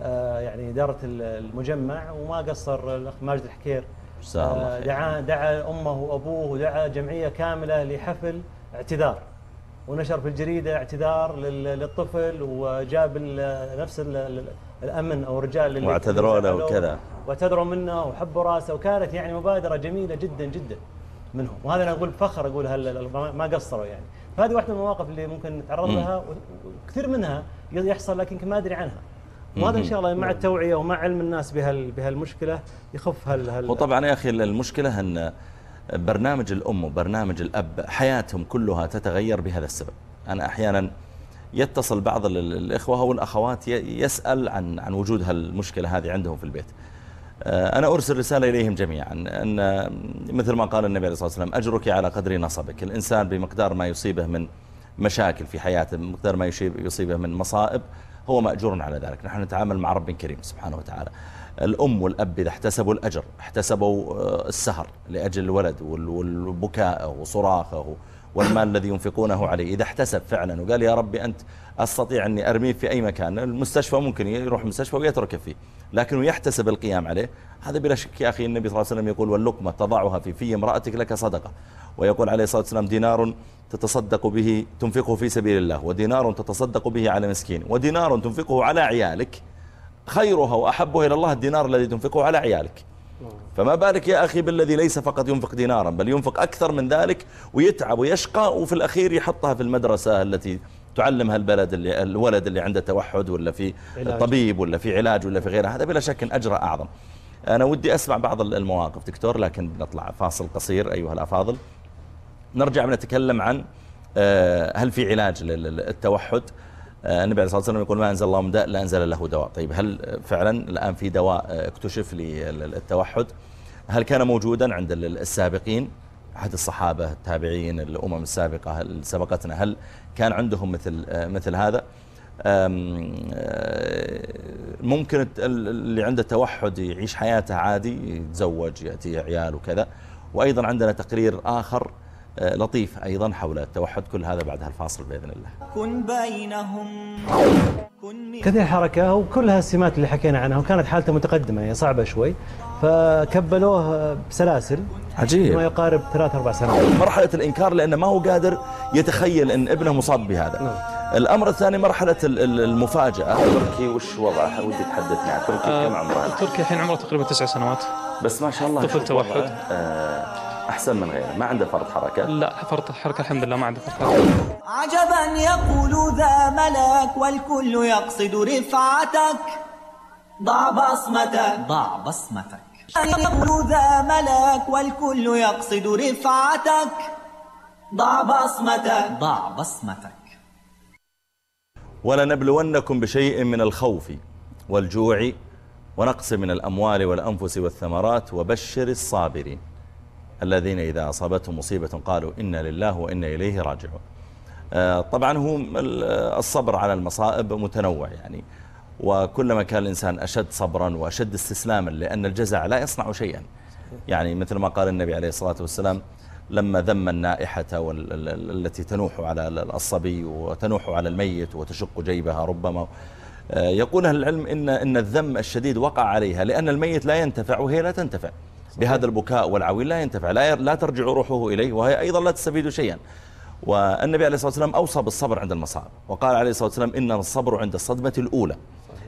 آه، يعني إدارة ال- المجمع وما قصر الأخ ماجد الحكير. جزاه الله آه، خير. دعا دعا أمه وأبوه ودعا جمعية كاملة لحفل اعتذار ونشر في الجريدة اعتذار لل- للطفل وجاب نفس ال- ال- الأمن أو الرجال اللي واعتذروا له وكذا. واعتذروا منه وحبوا رأسه وكانت يعني مبادرة جميلة جدا جدا منهم وهذا أنا أقول بفخر أقول هل ما- قصروا يعني فهذه واحدة من المواقف اللي ممكن نتعرض. لها وكثير منها يحصل لكن ما أدري عنها وهذا إن شاء الله مع التوعية ومع علم الناس بهال بهالمشكلة يخف هال هال وطبعا يا أخي المشكلة أن برنامج الأم وبرنامج الأب حياتهم كلها تتغير بهذا السبب. أنا أحيانا يتصل بعض ال- ال- الإخوة أو الأخوات يسأل عن عن وجود هالمشكلة هذه عندهم في البيت. آه، أنا أرسل رسالة إليهم جميعا أن مثل ما قال النبي عليه الصلاة والسلام أجرك على قدر نصبك. الإنسان بمقدار ما يصيبه من مشاكل في حياته بمقدار ما يصيبه من مصائب هو مأجور على ذلك. نحن نتعامل مع رب كريم سبحانه وتعالى. الأم والأب إذا احتسبوا الأجر احتسبوا آه، السهر لأجل الولد وال- والبكاء وصراخه والمال الذي ينفقونه عليه. إذا احتسب فعلا وقال يا ربي أنت أستطيع أني أرميه في أي مكان. المستشفى ممكن يروح المستشفى ويترك فيه لكنه يحتسب القيام عليه. هذا بلا شك يا أخي النبي صلى الله عليه وسلم يقول واللقمة تضعها في في امرأتك لك صدقة. ويقول عليه الصلاة والسلام دينار تتصدق به تنفقه في سبيل الله ودينار تتصدق به على مسكين ودينار تنفقه على عيالك. خيرها وأحبه إلى الله الدينار الذي تنفقه على عيالك. فما بالك يا أخي بالذي ليس فقط ينفق دينارا بل ينفق أكثر من ذلك ويتعب ويشقى وفي الأخير يحطها في المدرسة التي تعلمها البلد اللي الولد اللي عنده توحد ولا في علاج. طبيب ولا في علاج ولا في غيره هذا بلا شك أجر أعظم. أنا ودي أسمع بعض المواقف دكتور لكن نطلع فاصل قصير. أيها الأفاضل نرجع ونتكلم عن آه، هل في علاج للتوحد النبي عليه الصلاة والسلام يقول ما أنزل الله من داء لا أنزل له دواء. طيب هل فعلا الآن في دواء آه، اكتشف للتوحد؟ هل كان موجودا عند ال- السابقين؟ أحد الصحابة التابعين الأمم السابقة اللي سبقتنا؟ هل كان عندهم مثل آه، مثل هذا؟ آه، ممكن اللي عنده توحد يعيش حياته عادي يتزوج يأتي عيال وكذا. وأيضا عندنا تقرير آخر آه، لطيف أيضا حول التوحد. كل هذا بعد هالفاصل بإذن الله. كن بينهم. كن كثير حركة وكلها السمات اللي حكينا عنها وكانت حالته متقدمة هي صعبة شوي. فكبلوه بسلاسل ما عجيب يقارب ثلاث أربع سنوات. مرحلة الإنكار لأنه ما هو قادر يتخيل أن ابنه مصاب بهذا. الأمر الثاني مرحلة ال- ال- المفاجأة. تركي وش وضعها ودي تحدثني عن تركي كم عمرها تركي الحين عمره تقريبا تسع سنوات. بس ما شاء الله طفل توحد. وضعه. آه أحسن من غيره. ما عنده فرط حركة؟ لا فرط حركة الحمد لله ما عنده فرط حركة. عجبا يقول ذا ملك والكل يقصد رفعتك. ضع بصمتك. ضع بصمتك. يقول ذا ملك والكل يقصد رفعتك. ضع بصمتك. ضع بصمتك. ولنبلونكم بشيء من الخوف والجوع ونقص من الأموال والأنفس والثمرات وبشر الصابرين. الذين إذا أصابتهم مصيبة قالوا إنا لله وإنا إليه راجعون. آه، طبعا هو ال- الصبر على المصائب متنوع يعني. وكلما كان الإنسان أشد صبرا وأشد استسلاما لأن الجزع لا يصنع شيئا. يعني مثل ما قال النبي عليه الصلاة والسلام لما ذم النائحة التي تنوح على ال- الصبي وتنوح على الميت وتشق جيبها ربما. آه، يقول أهل العلم إن, إن الذم الشديد وقع عليها لأن الميت لا ينتفع وهي لا تنتفع. بهذا البكاء والعويل. لا ينتفع لا, لا ترجع روحه إليه وهي أيضا لا تستفيد شيئا. والنبي عليه الصلاة والسلام أوصى بالصبر عند المصائب وقال عليه الصلاة والسلام إن الصبر عند الصدمة الأولى.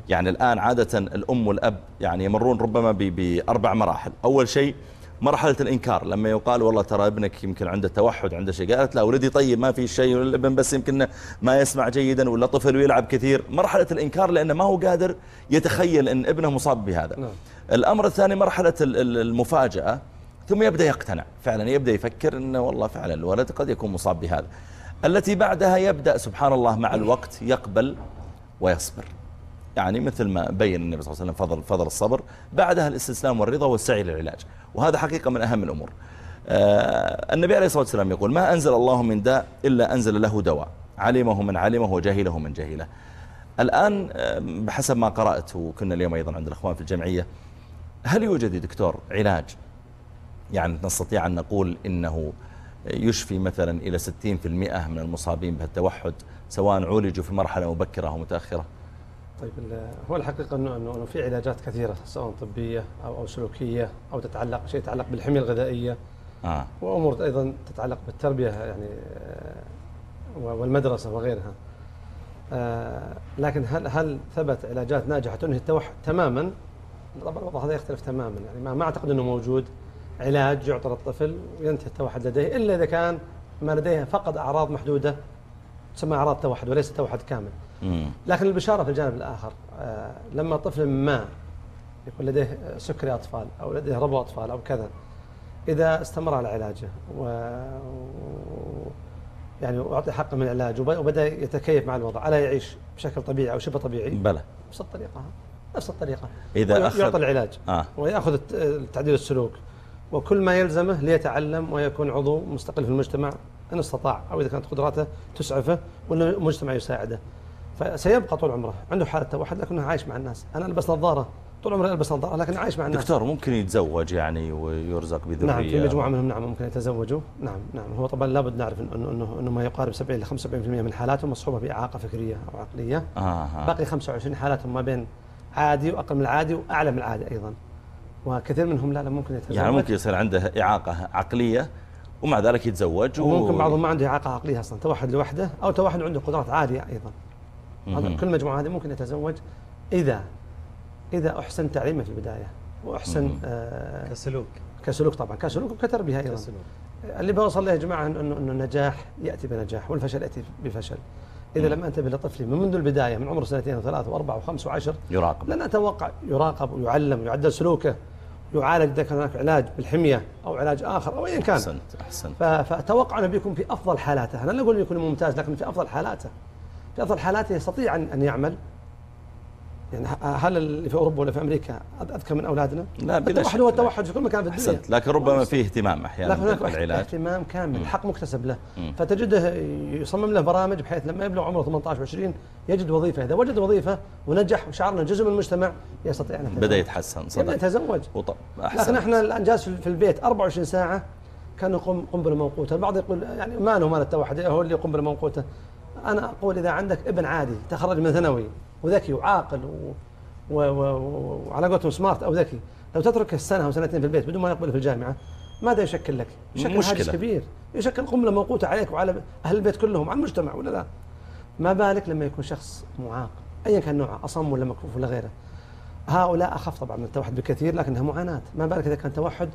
يعني الآن عادة الأم والأب يعني يمرون ربما بأربع مراحل. أول شيء مرحلة الإنكار. لما يقال والله ترى ابنك يمكن عنده توحد عنده شيء قالت لا ولدي طيب ما في شيء الابن بس يمكن ما يسمع جيدا ولا طفل ويلعب كثير. مرحلة الإنكار لأنه ما هو قادر يتخيل أن ابنه مصاب بهذا. نعم. الأمر الثاني مرحلة ال- ال- المفاجأة ثم يبدأ يقتنع. فعلا يبدأ يفكر أنه والله فعلا الولد قد يكون مصاب بهذا. التي بعدها يبدأ سبحان الله مع الوقت يقبل ويصبر. يعني مثل ما بين النبي صلى الله عليه وسلم فضل, فضل الصبر بعدها الاستسلام والرضا والسعي للعلاج. وهذا حقيقة من أهم الأمور. آه النبي عليه الصلاة والسلام يقول ما أنزل الله من داء إلا أنزل له دواء. علمه من علمه وجهله من جهله. الآن آه، بحسب ما قرأت وكنا اليوم أيضا عند الأخوان في الجمعية هل يوجد دكتور علاج يعني نستطيع أن نقول إنه يشفي مثلا إلى 60% من المصابين بهالتوحد سواء عولجوا في مرحلة مبكرة أو متأخرة طيب هو انه إنه في علاجات كثيرة سواء طبية أو أو سلوكية أو تتعلق شيء يتعلق بالحمية الغذائية آه. وأمور أيضا تتعلق بالتربية يعني آه، والمدرسة وغيرها. آه، لكن هل هل ثبت علاجات ناجحة تنهي التوحد تماما؟ طبعا الوضع هذا يختلف تماما. يعني ما ما أعتقد إنه موجود. علاج يعطى للطفل وينتهي التوحد لديه إلا إذا كان ما لديه فقد أعراض محدودة تسمى أعراض توحد وليس توحد كامل. لكن البشارة في الجانب الآخر آه، لما طفل ما يكون لديه سكري أطفال أو لديه ربو أطفال أو كذا إذا استمر على علاجه و يعني واعطي حقه من العلاج وب- وبدأ يتكيف مع الوضع على يعيش بشكل طبيعي أو شبه طبيعي؟ بلى. نفس الطريقة نفس الطريقة. إذا أخذ- يعطى العلاج. آه. ويأخذ الت- تعديل السلوك. وكل ما يلزمه ليتعلم ويكون عضو مستقل في المجتمع إن استطاع أو إذا كانت قدراته تسعفه ولا المجتمع يساعده. فسيبقى طول عمره. عنده حالة توحد لكنه عايش مع الناس. أنا ألبس نظارة. طول عمري ألبس نظارة لكن عايش مع الناس. دكتور ممكن يتزوج يعني ويرزق بذرية نعم في مجموعة منهم نعم ممكن يتزوجوا. نعم نعم. هو طبعا لابد نعرف انه انه, إنه ما يقارب 70 ل 75% من حالاتهم مصحوبة بإعاقة فكرية أو عقلية. آه آه. باقي 25 حالاتهم ما بين عادي وأقل من العادي وأعلى من العادي أيضا. وكثير منهم لا لا ممكن يتزوج. يعني ممكن يصير عنده إعاقة عقلية ومع ذلك يتزوج وممكن بعضهم ما عنده إعاقة عقلية أصلا توحد لوحده أو توحد عنده قدرات عالية أيضا. هذا. كل مجموعة هذه ممكن يتزوج إذا إذا أحسن تعليمه في البداية وأحسن. آه كسلوك. كسلوك طبعا كسلوك وكتربية أيضا. كسلوك. اللي بوصل له يا جماعة إنه النجاح يأتي بنجاح والفشل يأتي بفشل. إذا لم أنتبه لطفلي من منذ البداية من عمر سنتين وثلاث واربع وخمس وعشر يراقب. لن أتوقع يراقب ويعلم ويعدل سلوكه يعالج اذا كان هناك علاج بالحمية أو علاج آخر أو ايا كان. أحسنت أحسنت. ف- فأتوقع أنه بيكون في أفضل حالاته، أنا لا أقول يكون ممتاز لكن في أفضل حالاته. في أفضل حالاته يستطيع أن يعمل. يعني هل اللي في أوروبا ولا في أمريكا أذكى من أولادنا؟ لا بلا التوحد هو. التوحد في كل مكان في الدنيا. أحسنت لكن ربما فيه اهتمام أحيانا لكن هناك بالعلاج اهتمام كامل. حق مكتسب له مم. فتجده يصمم له برامج بحيث لما يبلغ عمره 18 و20 يجد وظيفة إذا وجد وظيفة ونجح وشعر انه جزء من المجتمع يستطيع أن. بدأ يتحسن يبدأ صدق يتزوج وطب لكن إحنا الآن جالس في البيت 24 ساعة كان يقوم قنبلة موقوتة، البعض يقول يعني ما له مال التوحد هو اللي قنبله موقوتة. أنا أقول إذا عندك ابن عادي تخرج من ثانوي وذكي وعاقل و... و... و... وعلى قولتهم سمارت أو ذكي، لو تتركه سنه أو سنتين في البيت بدون ما يقبل في الجامعة ماذا يشكل لك؟ يشكل مشكلة. كبير، يشكل قنبلة موقوتة عليك وعلى أهل البيت كلهم على المجتمع ولا لا؟ ما بالك لما يكون شخص معاق ايا كان نوعه أصم ولا مكفوف ولا غيره. هؤلاء أخف طبعا من التوحد بكثير لكنها معاناة، ما بالك إذا كان توحد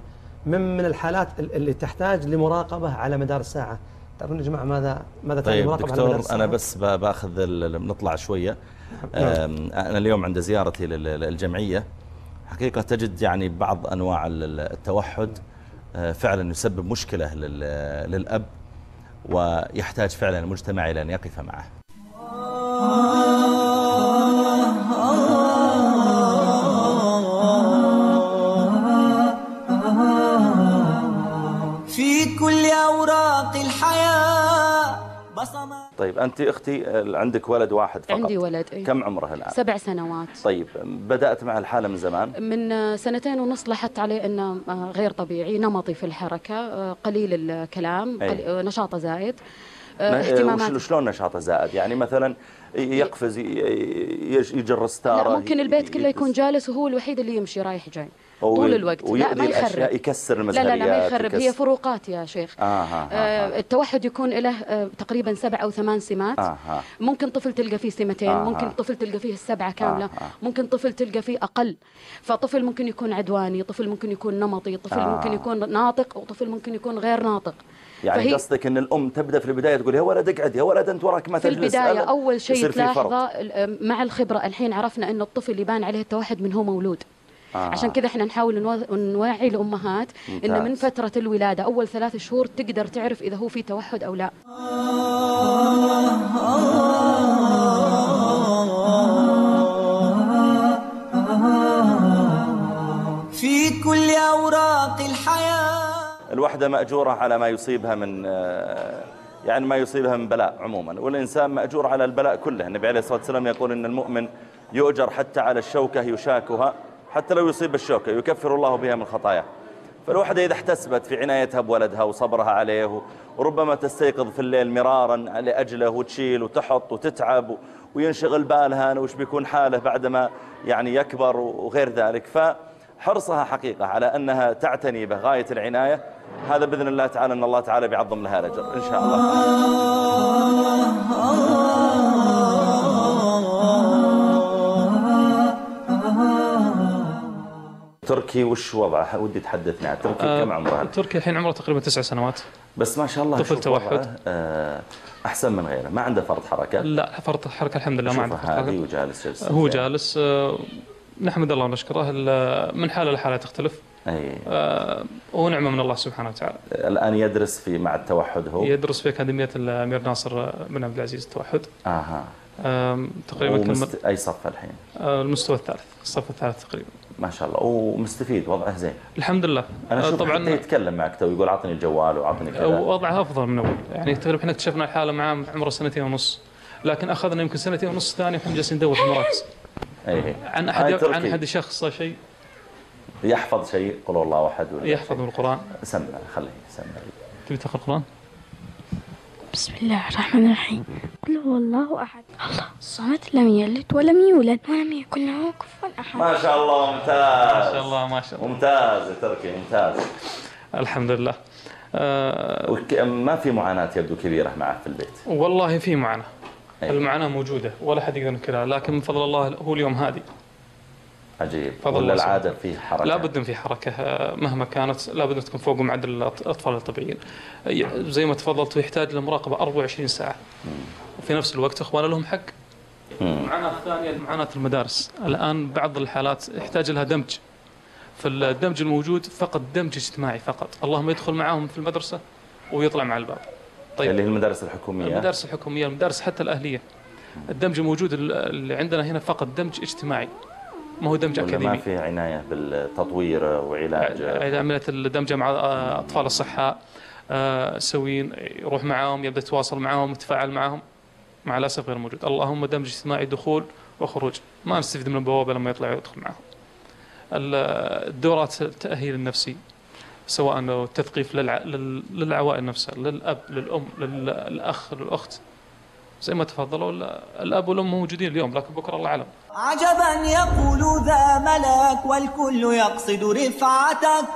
من من الحالات ال- اللي تحتاج لمراقبة على مدار الساعة تعرفون يا جماعة ماذا ماذا تعني طيب المراقبه على مدار دكتور الساعة أنا بس بأخذ نعم. أم، أنا اليوم عند زيارتي لل- للجمعية حقيقة تجد يعني بعض أنواع ال- ال- التوحد آه، فعلا يسبب مشكلة لل- للأب ويحتاج فعلا المجتمع إلى أن يقف معه. في كل أوراق الحياة بصمات طيب أنت أختي آه، عندك ولد واحد فقط عندي ولد إيه. كم عمره الآن؟ سبع سنوات طيب بدأت مع الحالة من زمان من آه، سنتين ونص لاحظت عليه إنه آه، غير طبيعي نمطي في الحركة آه، قليل الكلام أي. قلي- آه، نشاطه زايد ما- اهتمامات شلون نشاطه زائد يعني مثلا يقفز يجر ستارة ممكن البيت كله يكون. جالس وهو الوحيد اللي يمشي رايح جاي طول الوقت لا ما يخرب يكسر لا المزهريات لا ما يخرب هي فروقات يا شيخ آه آه آه، آه التوحد يكون له آه، تقريبا سبع أو ثمان سمات آه آه. ممكن طفل تلقى فيه سمتين آه، ممكن آه. طفل تلقى فيه السبعة كاملة آه، آه. ممكن طفل تلقى فيه أقل فطفل ممكن يكون عدواني طفل ممكن يكون نمطي طفل آه. ممكن يكون ناطق وطفل ممكن يكون غير ناطق يعني قصدك إن الأم تبدأ في البداية تقول يا ولد اقعد يا ولد أنت وراك ما في تجلس البداية أبد. أول شيء في. تلاحظه مع الخبرة الحين عرفنا أن الطفل يبان عليه التوحد من هو مولود آه. عشان كذا إحنا نحاول نو- نوعي الأمهات ان ممتاز. من فترة الولادة أول ثلاث شهور تقدر تعرف إذا هو في توحد أو لا. في كل أوراق الحياة. الوحدة مأجورة على ما يصيبها من آه، يعني ما يصيبها من بلاء عموما. والإنسان مأجور على البلاء كله. النبي عليه الصلاة والسلام يقول إن المؤمن يؤجر حتى على الشوكة يشاكها. حتى لو يصيب الشوكة يكفر الله بها من خطاياه. فالوحدة إذا احتسبت في عنايتها بولدها وصبرها عليه وربما تستيقظ في الليل مرارا لأجله وتشيل وتحط وتتعب وينشغل بالها وش بيكون حاله بعدما يعني يكبر وغير ذلك. فحرصها حقيقة على أنها تعتني به غاية العناية. هذا بإذن الله تعالى أن الله تعالى بيعظم لها الأجر إن شاء الله. تركي وش وضعه؟ ودي تحدثني عن تركي آه، كم عمرها؟ تركي الحين عمره تقريبا تسع سنوات. بس ما شاء الله طفل توحد. آه، أحسن من غيره. ما عنده فرط حركة؟ لا فرط الحركه الحمد لله ما عنده فرط حركة. وجالس جلسة هو. جالس آه، نحمد الله ونشكره. من حاله لحاله تختلف. أي. آه، ونعمه من الله سبحانه وتعالى. الآن يدرس في مع التوحد هو؟ يدرس في أكاديمية الامير ناصر بن عبد العزيز التوحد. آها. آم، تقريبا ومست... أي صف الحين؟ آه، المستوى الثالث الصف الثالث تقريبا. ما شاء الله. ومستفيد وضعه زين. الحمد لله. أنا آه، أشوف طبعا حتى يتكلم معك تو يقول اعطني الجوال واعطني كذا. وضعه أفضل من أول. يعني تقريبا إحنا اكتشفنا الحالة معاه عمره سنتين ونص. لكن أخذنا يمكن سنتين ونص ثاني وإحنا جالسين ندور في المراكز. اي عن احد عن. أحد شخص شيء؟ يحفظ شيء قل الله أحد ولا يحفظ من القران سمع خليه سمع. تبي تقرا القرآن؟ بسم الله الرحمن الرحيم. قل هو الله أحد. الله الصمد لم يلد ولم يولد ولم يكن له كفوا أحد. ما شاء الله ممتاز. ما شاء الله ما شاء الله. ممتاز يا تركي ممتاز. الحمد لله آه وك... ما في معاناة يبدو كبيرة معه في البيت؟ والله في معاناة. أي. المعاناة موجودة ولا حد يقدر ينكرها لكن من فضل الله هو اليوم هادي. عجيب. فضل ولا العادة فيه حركة؟ لابد ان في حركة مهما كانت لابد أن تكون فوق معدل الأطفال الطبيعيين. ي- زي ما تفضلت يحتاج لمراقبة 24 ساعة. وفي نفس الوقت اخواننا لهم حق. المعاناة الثانية معاناه المدارس. الآن بعض الحالات يحتاج لها دمج. فالدمج الموجود فقط دمج اجتماعي فقط. اللهم يدخل معاهم في المدرسة ويطلع مع الباب طيب. اللي هي المدارس الحكومية. المدارس الحكومية المدارس حتى الأهلية. الدمج الموجود ال- اللي عندنا هنا فقط دمج اجتماعي. ما هو دمج ولا ما أكاديمي. في عناية بالتطوير وعلاج؟ عمليه الدمج مع آه، أطفال الصحاء آه، سوين يروح معاهم يبدأ يتواصل معاهم يتفاعل معاهم مع الأسف غير موجود. اللهم دمج اجتماعي دخول وخروج. ما نستفيد من البوابة لما يطلع ويدخل معاهم. ال- الدورات التأهيل النفسي سواء التثقيف للع... لل- للعوائل نفسها للأب للأم للأخ للأخت زي ما تفضلوا ال- الأب والأم موجودين اليوم لكن بكرة الله أعلم. عجبا يقول ذا ملك والكل يقصد رفعتك.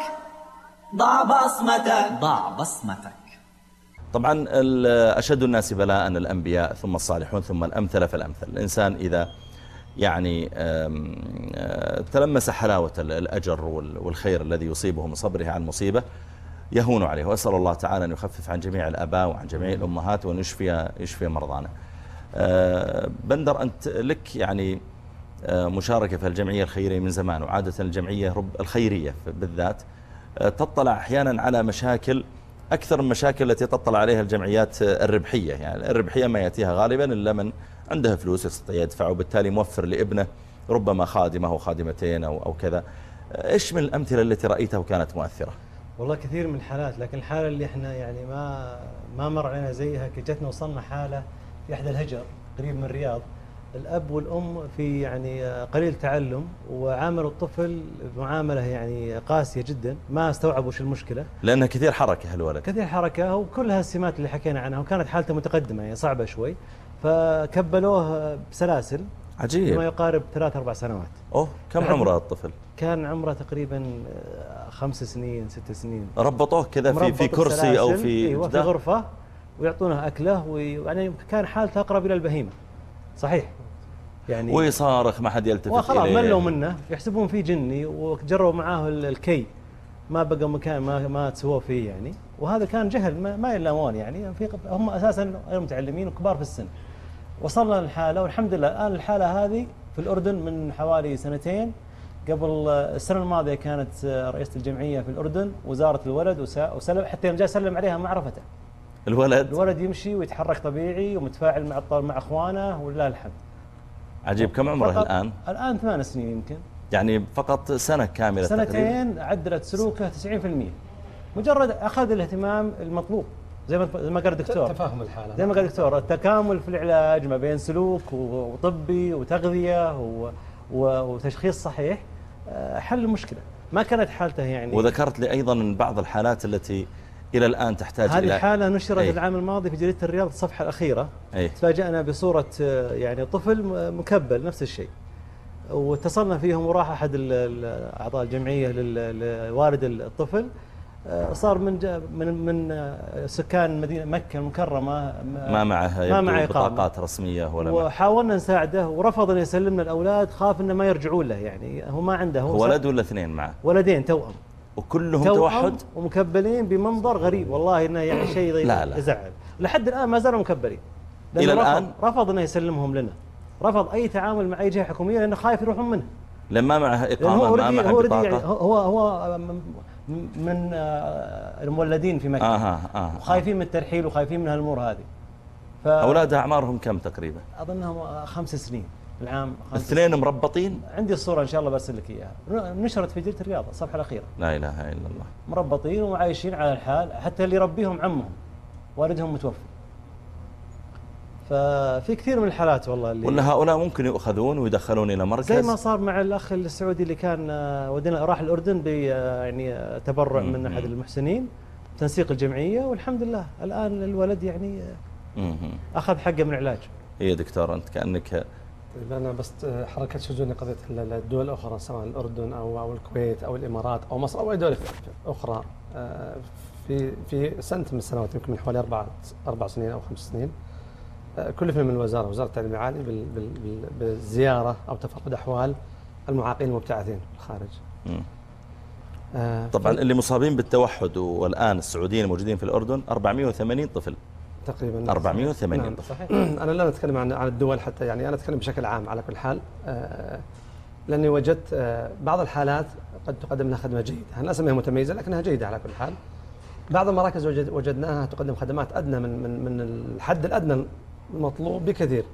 ضع بصمتك. ضع بصمتك. طبعا أشد الناس بلاء الأنبياء ثم الصالحون ثم الأمثل فالأمثل. الإنسان إذا يعني آه، تلمس حلاوة ال- الأجر وال- والخير الذي يصيبه من صبره عن مصيبة يهون عليه. وأسأل الله تعالى أن يخفف عن جميع الآباء وعن جميع الأمهات وأن يشفي, يشفي مرضانا. آه، بندر أنت لك يعني آه، مشاركة في الجمعية الخيرية من زمان وعادة الجمعية رب الخيرية بالذات. آه، تطلع أحيانا على مشاكل أكثر من المشاكل التي تطلع عليها الجمعيات الربحية. يعني الربحية ما يأتيها غالبا إلا من عنده فلوس يستطيع يدفع وبالتالي موفر لابنه ربما خادمة أو خادمتين أو, أو كذا. إيش من الأمثلة التي رأيتها وكانت مؤثرة؟ والله كثير من الحالات لكن الحالة اللي إحنا يعني ما ما مر علينا زيها جتنا وصلنا حالة في إحدى الهجر قريب من الرياض. الأب والأم في يعني قليل تعلم وعاملوا الطفل معاملة يعني قاسية جدا ما استوعبوا شو المشكلة. لأنها كثير حركة الولد كثير حركة وكل هالسمات اللي حكينا عنها وكانت حالته متقدمة يعني صعبة شوي. فكبلوه بسلاسل. ما عجيب يقارب ثلاث أربع سنوات. أوه كم عمره الطفل؟ كان عمره تقريبا آه، خمس سنين ست سنين. ربطوه كذا في, في كرسي بسلاسل، في أيوه في؟ غرفة ويعطونه أكله ويعني كان حالته أقرب إلى البهيمة. صحيح. يعني ويصارخ ما حد يلتفت وخلاص إليه. ملوا منه. يحسبون فيه جني وجروا معاه ال- الكي. ما بقى مكان ما ما تسووه فيه يعني. وهذا كان جهل ما, ما يلامون يعني. في هم أساسا غير متعلمين وكبار في السن. وصلنا للحالة والحمد لله. الان الحالة هذه في الأردن من حوالي سنتين قبل السنة الماضية كانت رئيسة الجمعية في الأردن وزارت الولد وس- وسلم حتى يوم جاء سلم عليها ما عرفته الولد؟ الولد يمشي ويتحرك طبيعي ومتفاعل مع مع أخوانه ولله الحمد. عجيب كم عمره الآن؟ الآن ثمان سنين يمكن. يعني فقط سنة كاملة تقريبا. سنتين عدلت سلوكه 90% مجرد أخذ الاهتمام المطلوب. زي ما زي ما قال الدكتور. تفاهم الحالة. زي ما قال الدكتور التكامل في العلاج ما بين سلوك وطبي وتغذية وتشخيص صحيح. حل المشكلة. ما كانت حالته يعني. وذكرت لي أيضا من بعض الحالات التي إلى الآن تحتاج إلى هذه حاله نشرت أي. العام الماضي في جريدة الرياض الصفحة الأخيرة. أي. تفاجأنا بصورة آه، يعني طفل مكبل نفس الشيء. واتصلنا فيهم وراح أحد ال- ال- أعضاء الجمعية لل- لوالد الطفل. آه، صار من من من آه، سكان مدينة مكة المكرمة ما معه ما معه. بطاقات رسمية ولا. وحاولنا نساعده ورفض أن يسلمنا الأولاد خاف أنه ما يرجعون له يعني. هو ما عنده هو ولد ولا اثنين معه؟ ولدين توأم. وكلهم توأم توحد؟ ومكبلين بمنظر غريب والله إنه يعني شيء لا، لا. يزعل. لحد الآن ما زالوا مكبلين. إلى رفض الآن؟ رفض إنه يسلمهم لنا. رفض أي تعامل مع أي جهة حكومية لأنه خايف يروحون منه. لما معه هو ما معه already يعني هو هو من- آه، المولدين في مكة. آه آه وخايفين من الترحيل وخايفين من هالأمور هذه. ف أولاد أعمارهم كم تقريبا؟ أظنهم آه، خمس سنين العام. خمس الاثنين مربطين؟ عندي الصورة إن شاء الله برسل لك إياها. نشرت في جريده الرياض الصفحه الأخيرة. لا إله إلا الله. مربطين وعايشين على الحال حتى اللي يربيهم عمهم والدهم متوفي. ففي كثير من الحالات والله اللي ولا هؤلاء ممكن يؤخذون ويدخلون إلى مركز. زي ما صار مع الأخ السعودي اللي كان آه، ودينا راح الأردن ب آه، يعني آه، تبرع من أحد المحسنين تنسيق الجمعية والحمد لله. الآن الولد يعني. أخذ حقه من العلاج. هي دكتور أنت كأنك طيب أنا بس حركة شجوني قضيه ال- الدول الأخرى سواء الأردن أو أو الكويت أو الإمارات أو مصر أو أي دولة أخرى في في سنة من السنوات يمكن من حوالي أربع أربع سنين أو خمس سنين كلفنا من الوزاره وزارة التعليم العالي بال- بال- بال- بالزيارة أو تفقد أحوال المعاقين المبتعثين في الخارج. آه، طبعا اللي مصابين بالتوحد والآن السعوديين الموجودين في الأردن 480 طفل تقريبا 480 نعم. طفل صحيح أنا لا اتكلم عن عن الدول حتى يعني أنا أتكلم بشكل عام على كل حال آه، لأني وجدت آه، بعض الحالات قد تقدم لها خدمة جيدة، أنا أسميها متميزة لكنها جيدة على كل حال. بعض المراكز وجد وجدناها تقدم خدمات أدنى من من من الحد الأدنى المطلوب بكثير.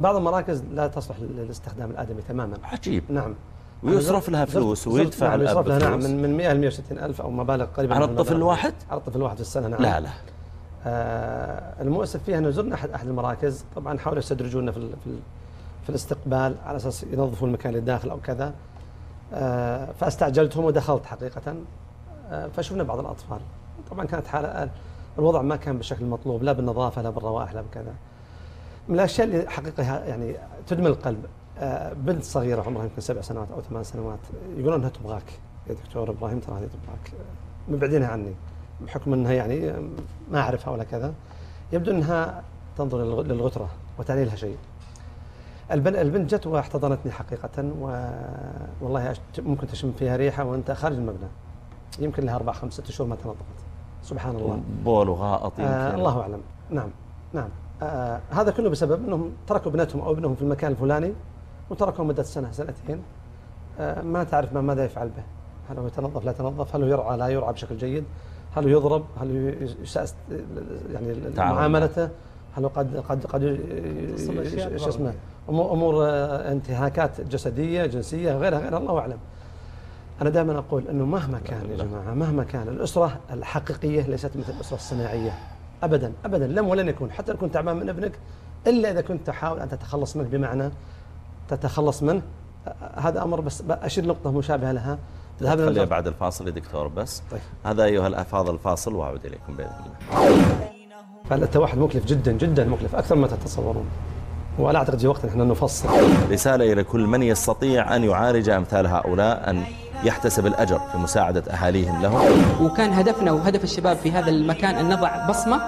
بعض المراكز لا تصلح للاستخدام الآدمي تماما. عجيب نعم. ويصرف لها فلوس ويدفع نعم يصرف لها نعم فلوس. من من 100 ل 160 ألف أو مبالغ قريبه على الطفل. الواحد؟ على الطفل الواحد في السنة نعم لا لا آه، المؤسف فيها أنه زرنا احد أحد المراكز طبعا حاولوا يستدرجونا في في, ال- في الاستقبال على أساس ينظفوا المكان اللي داخل أو كذا آه، فاستعجلتهم ودخلت حقيقة آه، فشفنا بعض الأطفال طبعا كانت حاله الوضع ما كان بالشكل المطلوب لا بالنظافة لا بالروائح لا بكذا من الاشياء اللي حقيقه يعني تدمي القلب. آه، بنت صغيرة عمرها يمكن سبع سنوات أو ثمان سنوات يقولون إنها تبغاك. يا دكتور إبراهيم ترى هذه تبغاك. مبعدينها عني بحكم إنها يعني ما أعرفها ولا كذا. يبدو إنها تنظر للغ- للغترة وتعني لها شيء. البنت جت واحتضنتني حقيقة و... والله ممكن تشم فيها ريحة وأنت خارج المبنى. يمكن لها أربع خمس ست شهور ما تنظفت سبحان الله. بول وغائط آه. الله أعلم. نعم نعم. آه هذا كله بسبب أنهم تركوا ابنتهم أو ابنهم في المكان الفلاني وتركوا مدة سنة سنتين آه ما تعرف ما ماذا يفعل به. هل هو يتنظف؟ لا يتنظف. هل هو يرعى؟ لا يرعى بشكل جيد. هل هو يضرب؟ هل هو يساس يعني. معاملته؟ هل هو قد قد قد شو اسمه. امور أمور آه، انتهاكات جسدية جنسية غيرها غيرها. الله أعلم. أنا دائما أقول إنه مهما كان يا جماعة مهما كان الأسرة الحقيقية ليست مثل الأسرة الصناعية. ابدا ابدا. لم ولن يكون. حتى لو كنت تعبان من ابنك إلا إذا كنت تحاول أن تتخلص منه بمعنى تتخلص منه. هذا أمر بس أشير نقطة مشابهة لها. تذهب خليها بعد الفاصل يا دكتور بس. طيب. هذا أيها الأفاضل الفاصل وأعود إليكم بإذن الله. فالتوحد مكلف؟ جدا جدا مكلف. أكثر ما تتصورون. ولا أعتقد في وقت إحنا نفصل. رسالة إلى كل من يستطيع أن يعالج أمثال هؤلاء أن يحتسب الأجر في مساعدة أهاليهم لهم وكان هدفنا وهدف الشباب في هذا المكان أن نضع بصمة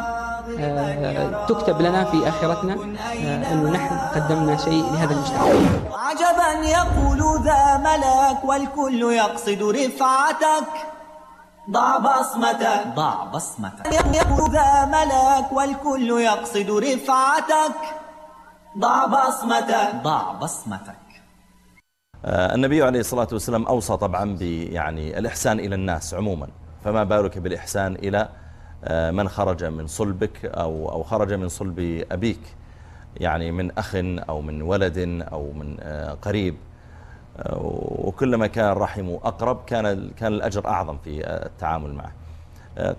آه، تكتب لنا في آخرتنا آه، أنه نحن قدمنا شيء لهذا المجتمع. عجبا يقول ذا ملك والكل يقصد رفعتك. ضع بصمتك. ضع بصمتك. يقول ذا ملك والكل يقصد رفعتك. ضع بصمتك. ضع بصمتك. النبي عليه الصلاة والسلام أوصى طبعا يعني الإحسان إلى الناس عموما. فما بالك بالإحسان إلى آه، من خرج من صلبك أو أو خرج من صلب أبيك يعني من أخ أو من ولد أو من آه، قريب. آه، وكلما كان الرحم أقرب كان كان الأجر أعظم في آه، التعامل معه. آه،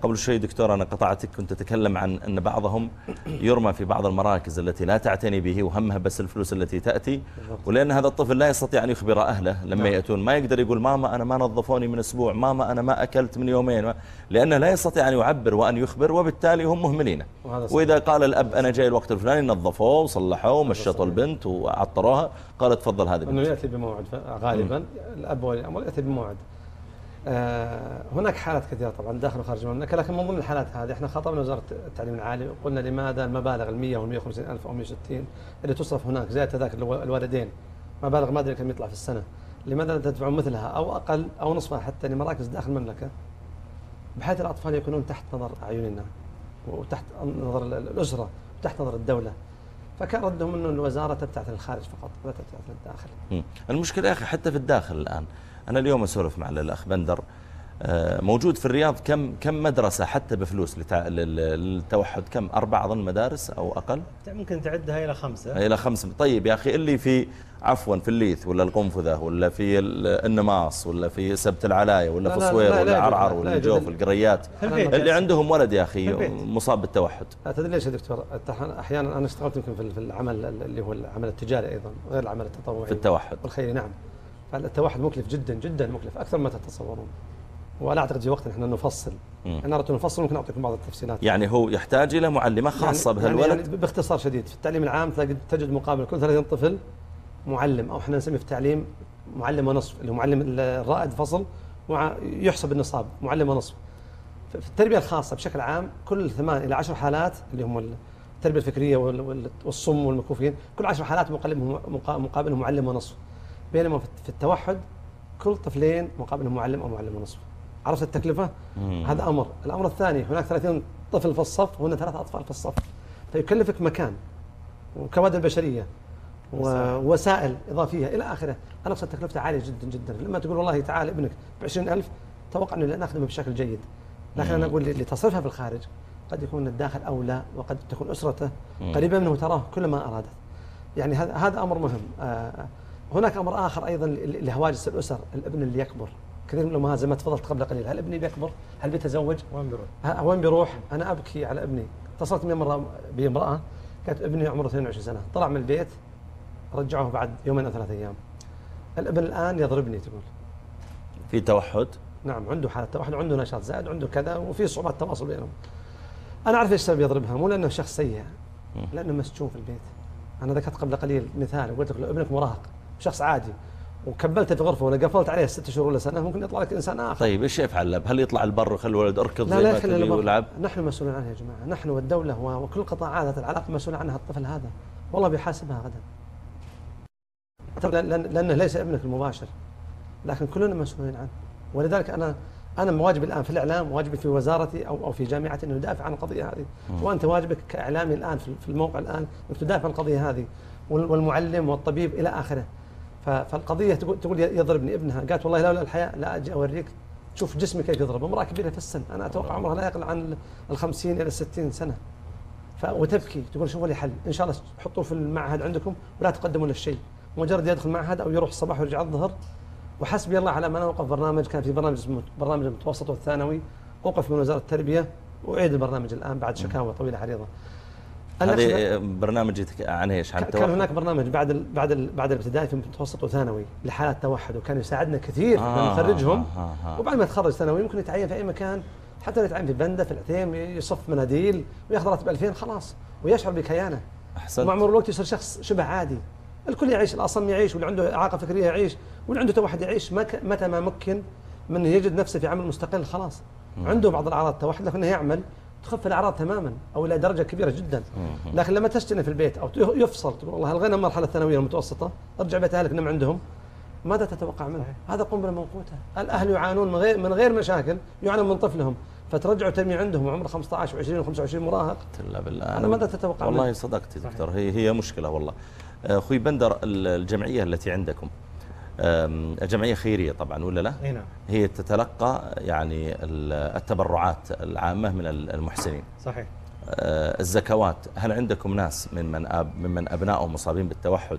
قبل شوي دكتور أنا قطعتك كنت تتكلم عن أن بعضهم يرمى في بعض المراكز التي لا تعتني به وهمها بس الفلوس التي تأتي. ولأن هذا الطفل لا يستطيع أن يخبر أهله لما نعم. يأتون. ما يقدر يقول ماما أنا ما نظفوني من أسبوع ماما أنا ما أكلت من يومين. لأنه لا يستطيع أن يعبر وأن يخبر وبالتالي هم مهملين. وهذا صحيح. وإذا قال الأب أنا جاي الوقت الفلاني نظفوه وصلحوه ومشطوا البنت وعطروها. قال تفضل هذه أنه بنت يأتي بموعد غالبا الأب ولي الامر يأتي بموعد. هناك حالات كثيرة طبعا داخل وخارج المملكة لكن من ضمن الحالات هذه إحنا خاطبنا وزاره التعليم العالي وقلنا لماذا المبالغ ال 100 وال 150 ألف أو 160 اللي تصرف هناك زي تذاكر الو- الوالدين مبالغ ما أدري كم يطلع في السنة لماذا لا تدفعون مثلها أو أقل أو نصفها حتى لمراكز داخل المملكة؟ بحيث الأطفال يكونون تحت نظر أعيننا وتحت نظر ال- الأسرة وتحت نظر الدولة. فكان ردهم إنه الوزارة تبتعث للخارج فقط لا تبتعث للداخل. مم. المشكلة يا أخي حتى في الداخل الآن أنا اليوم أسولف مع الأخ بندر آه، موجود في الرياض كم كم مدرسة حتى بفلوس للتوحد؟ كم؟ أربع أظن مدارس أو أقل؟ ممكن تعدها إلى خمسة. إلى خمس طيب يا أخي اللي في عفوا في الليث ولا القنفذة ولا في ال- النماص ولا في سبت العلاية ولا لا في لا صوير لا لا ولا عرعر لا ولا. الجوف القريات اللي عندهم ولد يا أخي. مصاب بالتوحد. تدري ليش يا دكتور؟ التح- أحيانا أنا اشتغلت يمكن في في العمل اللي هو العمل التجاري أيضا غير العمل التطوعي. في التوحد. والخيري نعم. فالتوحد مكلف جدا جدا مكلف أكثر ما تتصورون. ولا أعتقد في وقت إحنا نفصل. مم. أنا اردت نفصل ممكن أعطيكم بعض التفصيلات. يعني هو يحتاج إلى معلمة خاصة يعني بهالولد؟ يعني يعني باختصار شديد في التعليم العام تجد مقابل كل 30 طفل معلم أو إحنا نسميه في التعليم معلم ونصف اللي هو معلم الرائد فصل يحسب النصاب معلم ونصف. في التربية الخاصة بشكل عام كل ثمان إلى عشر حالات اللي هم التربية الفكرية وال- وال- والصم والمكفوفين كل عشر حالات مقابلهم مقا- مقابلهم معلم ونصف. بينما في التوحد كل طفلين مقابلهم معلم أو معلم ونصف عرفت التكلفة؟ مم. هذا أمر، الأمر الثاني هناك 30 طفل في الصف وهنا ثلاث أطفال في الصف فيكلفك مكان وكوادر بشرية ووسائل إضافية إلى آخره، أنا أقصد تكلفته عالية جدا جدا، لما تقول والله تعال ابنك ب 20000 توقع إنه نخدمه بشكل جيد. لكن أنا أقول لتصرفها في الخارج قد يكون الداخل أولى وقد تكون أسرته. قريبة منه تراه كلما أرادت. يعني هذا هذا أمر مهم. آه، هناك أمر آخر أيضا لهواجس الأسر، الابن اللي يكبر. كثير من الامهات زي ما تفضلت قبل قليل، هل ابني بيكبر؟ هل بيتزوج؟ وين بيروح؟ وين بيروح؟ أنا أبكي على ابني، اتصلت من مره بامراه كانت ابني عمره 22 سنة، طلع من البيت رجعوه بعد يومين أو ثلاث أيام. الابن الآن يضربني تقول. في توحد نعم عنده حالة توحد عنده نشاط زائد عنده كذا وفي صعوبات تواصل بينهم. أنا أعرف إيش السبب يضربها مو لأنه شخص سيء لأنه مسجون في البيت. أنا ذكرت قبل قليل مثال قلت لك لو ابنك مراهق شخص عادي وكبلته في غرفة ولا قفلت عليه ست شهور ولا سنة ممكن يطلع لك إنسان آخر. طيب إيش يفعل؟ هل يطلع البر ويخلي الولد أركض لا زي لا ما يخلي. ويلعب؟ نحن مسؤولين عنها يا جماعة، نحن والدولة وكل قطاعات العلاقة مسؤول عنها الطفل هذا، والله بيحاسبها غدا. لأنه ليس ابنك المباشر لكن كلنا مسؤولين عنه ولذلك أنا أنا واجبي الآن في الإعلام واجبي في وزارتي أو أو في جامعتي إنه ندافع عن القضية هذه. وأنت واجبك كإعلامي الآن في الموقع الآن إنك تدافع عن القضية هذه وال- والمعلم والطبيب إلى آخره فالقضية تقول تقول يضربني ابنها. قالت والله لولا الحياة لا أجي أوريك. تشوف جسمي كيف يضرب. امراه كبيره في السن. أنا أتوقع عمرها لا يقل عن ال 50 إلى 60 سنة. ف... وتبكي. تقول شوفوا لي حل. إن شاء الله حطوه في المعهد عندكم ولا تقدموا له شيء. مجرد يدخل معهد أو يروح الصباح ويرجع الظهر. وحسبي الله على ما أنا اوقف برنامج. كان في برنامج اسمه برنامج المتوسط والثانوي. اوقف من وزارة التربية. وأعيد البرنامج الآن بعد شكاوى طويلة عريضة. هذه برنامج عن إيش؟ عن كان التوحد؟ هناك برنامج بعد ال بعد ال بعد الابتدائي في متوسط وثانوي لحالات توحد وكان يساعدنا كثير آه، نخرجهم آه، آه، آه. وبعد ما يتخرج ثانوي ممكن يتعين في أي مكان حتى لو يتعين في بندة في العثيم يصف مناديل وياخذ راتب 2000 خلاص ويشعر بكيانة أحسنت ومع مرور الوقت يصير شخص شبه عادي الكل يعيش الأصم يعيش واللي عنده اعاقه فكرية يعيش واللي عنده توحد يعيش متى ما مكن من يجد نفسه في عمل مستقل خلاص. عنده بعض الأعراض التوحد لكنه يعمل تخف الأعراض تماما أو إلى درجة كبيرة جدا. لكن لما تسجن في البيت أو يفصل تقول والله الغينا المرحله الثانوية المتوسطة أرجع بيت أهلك نم عندهم ماذا تتوقع منه؟ هذا قنبلة موقوتة، الأهل يعانون من غير من غير مشاكل، يعانون من طفلهم، فترجعوا ترمي عندهم عمر 15 و20 و25 مراهق. الا بالله. أنا ماذا تتوقع والله منه؟ صدقت يا دكتور هي هي مشكلة والله. أخوي بندر ال- الجمعية التي عندكم. أم، جمعية خيرية طبعا ولا لا؟ نعم. هي تتلقى يعني ال- التبرعات العامة من ال- المحسنين. صحيح. أه، الزكوات هل عندكم ناس ممن أب ممن أبنائهم مصابين بالتوحد؟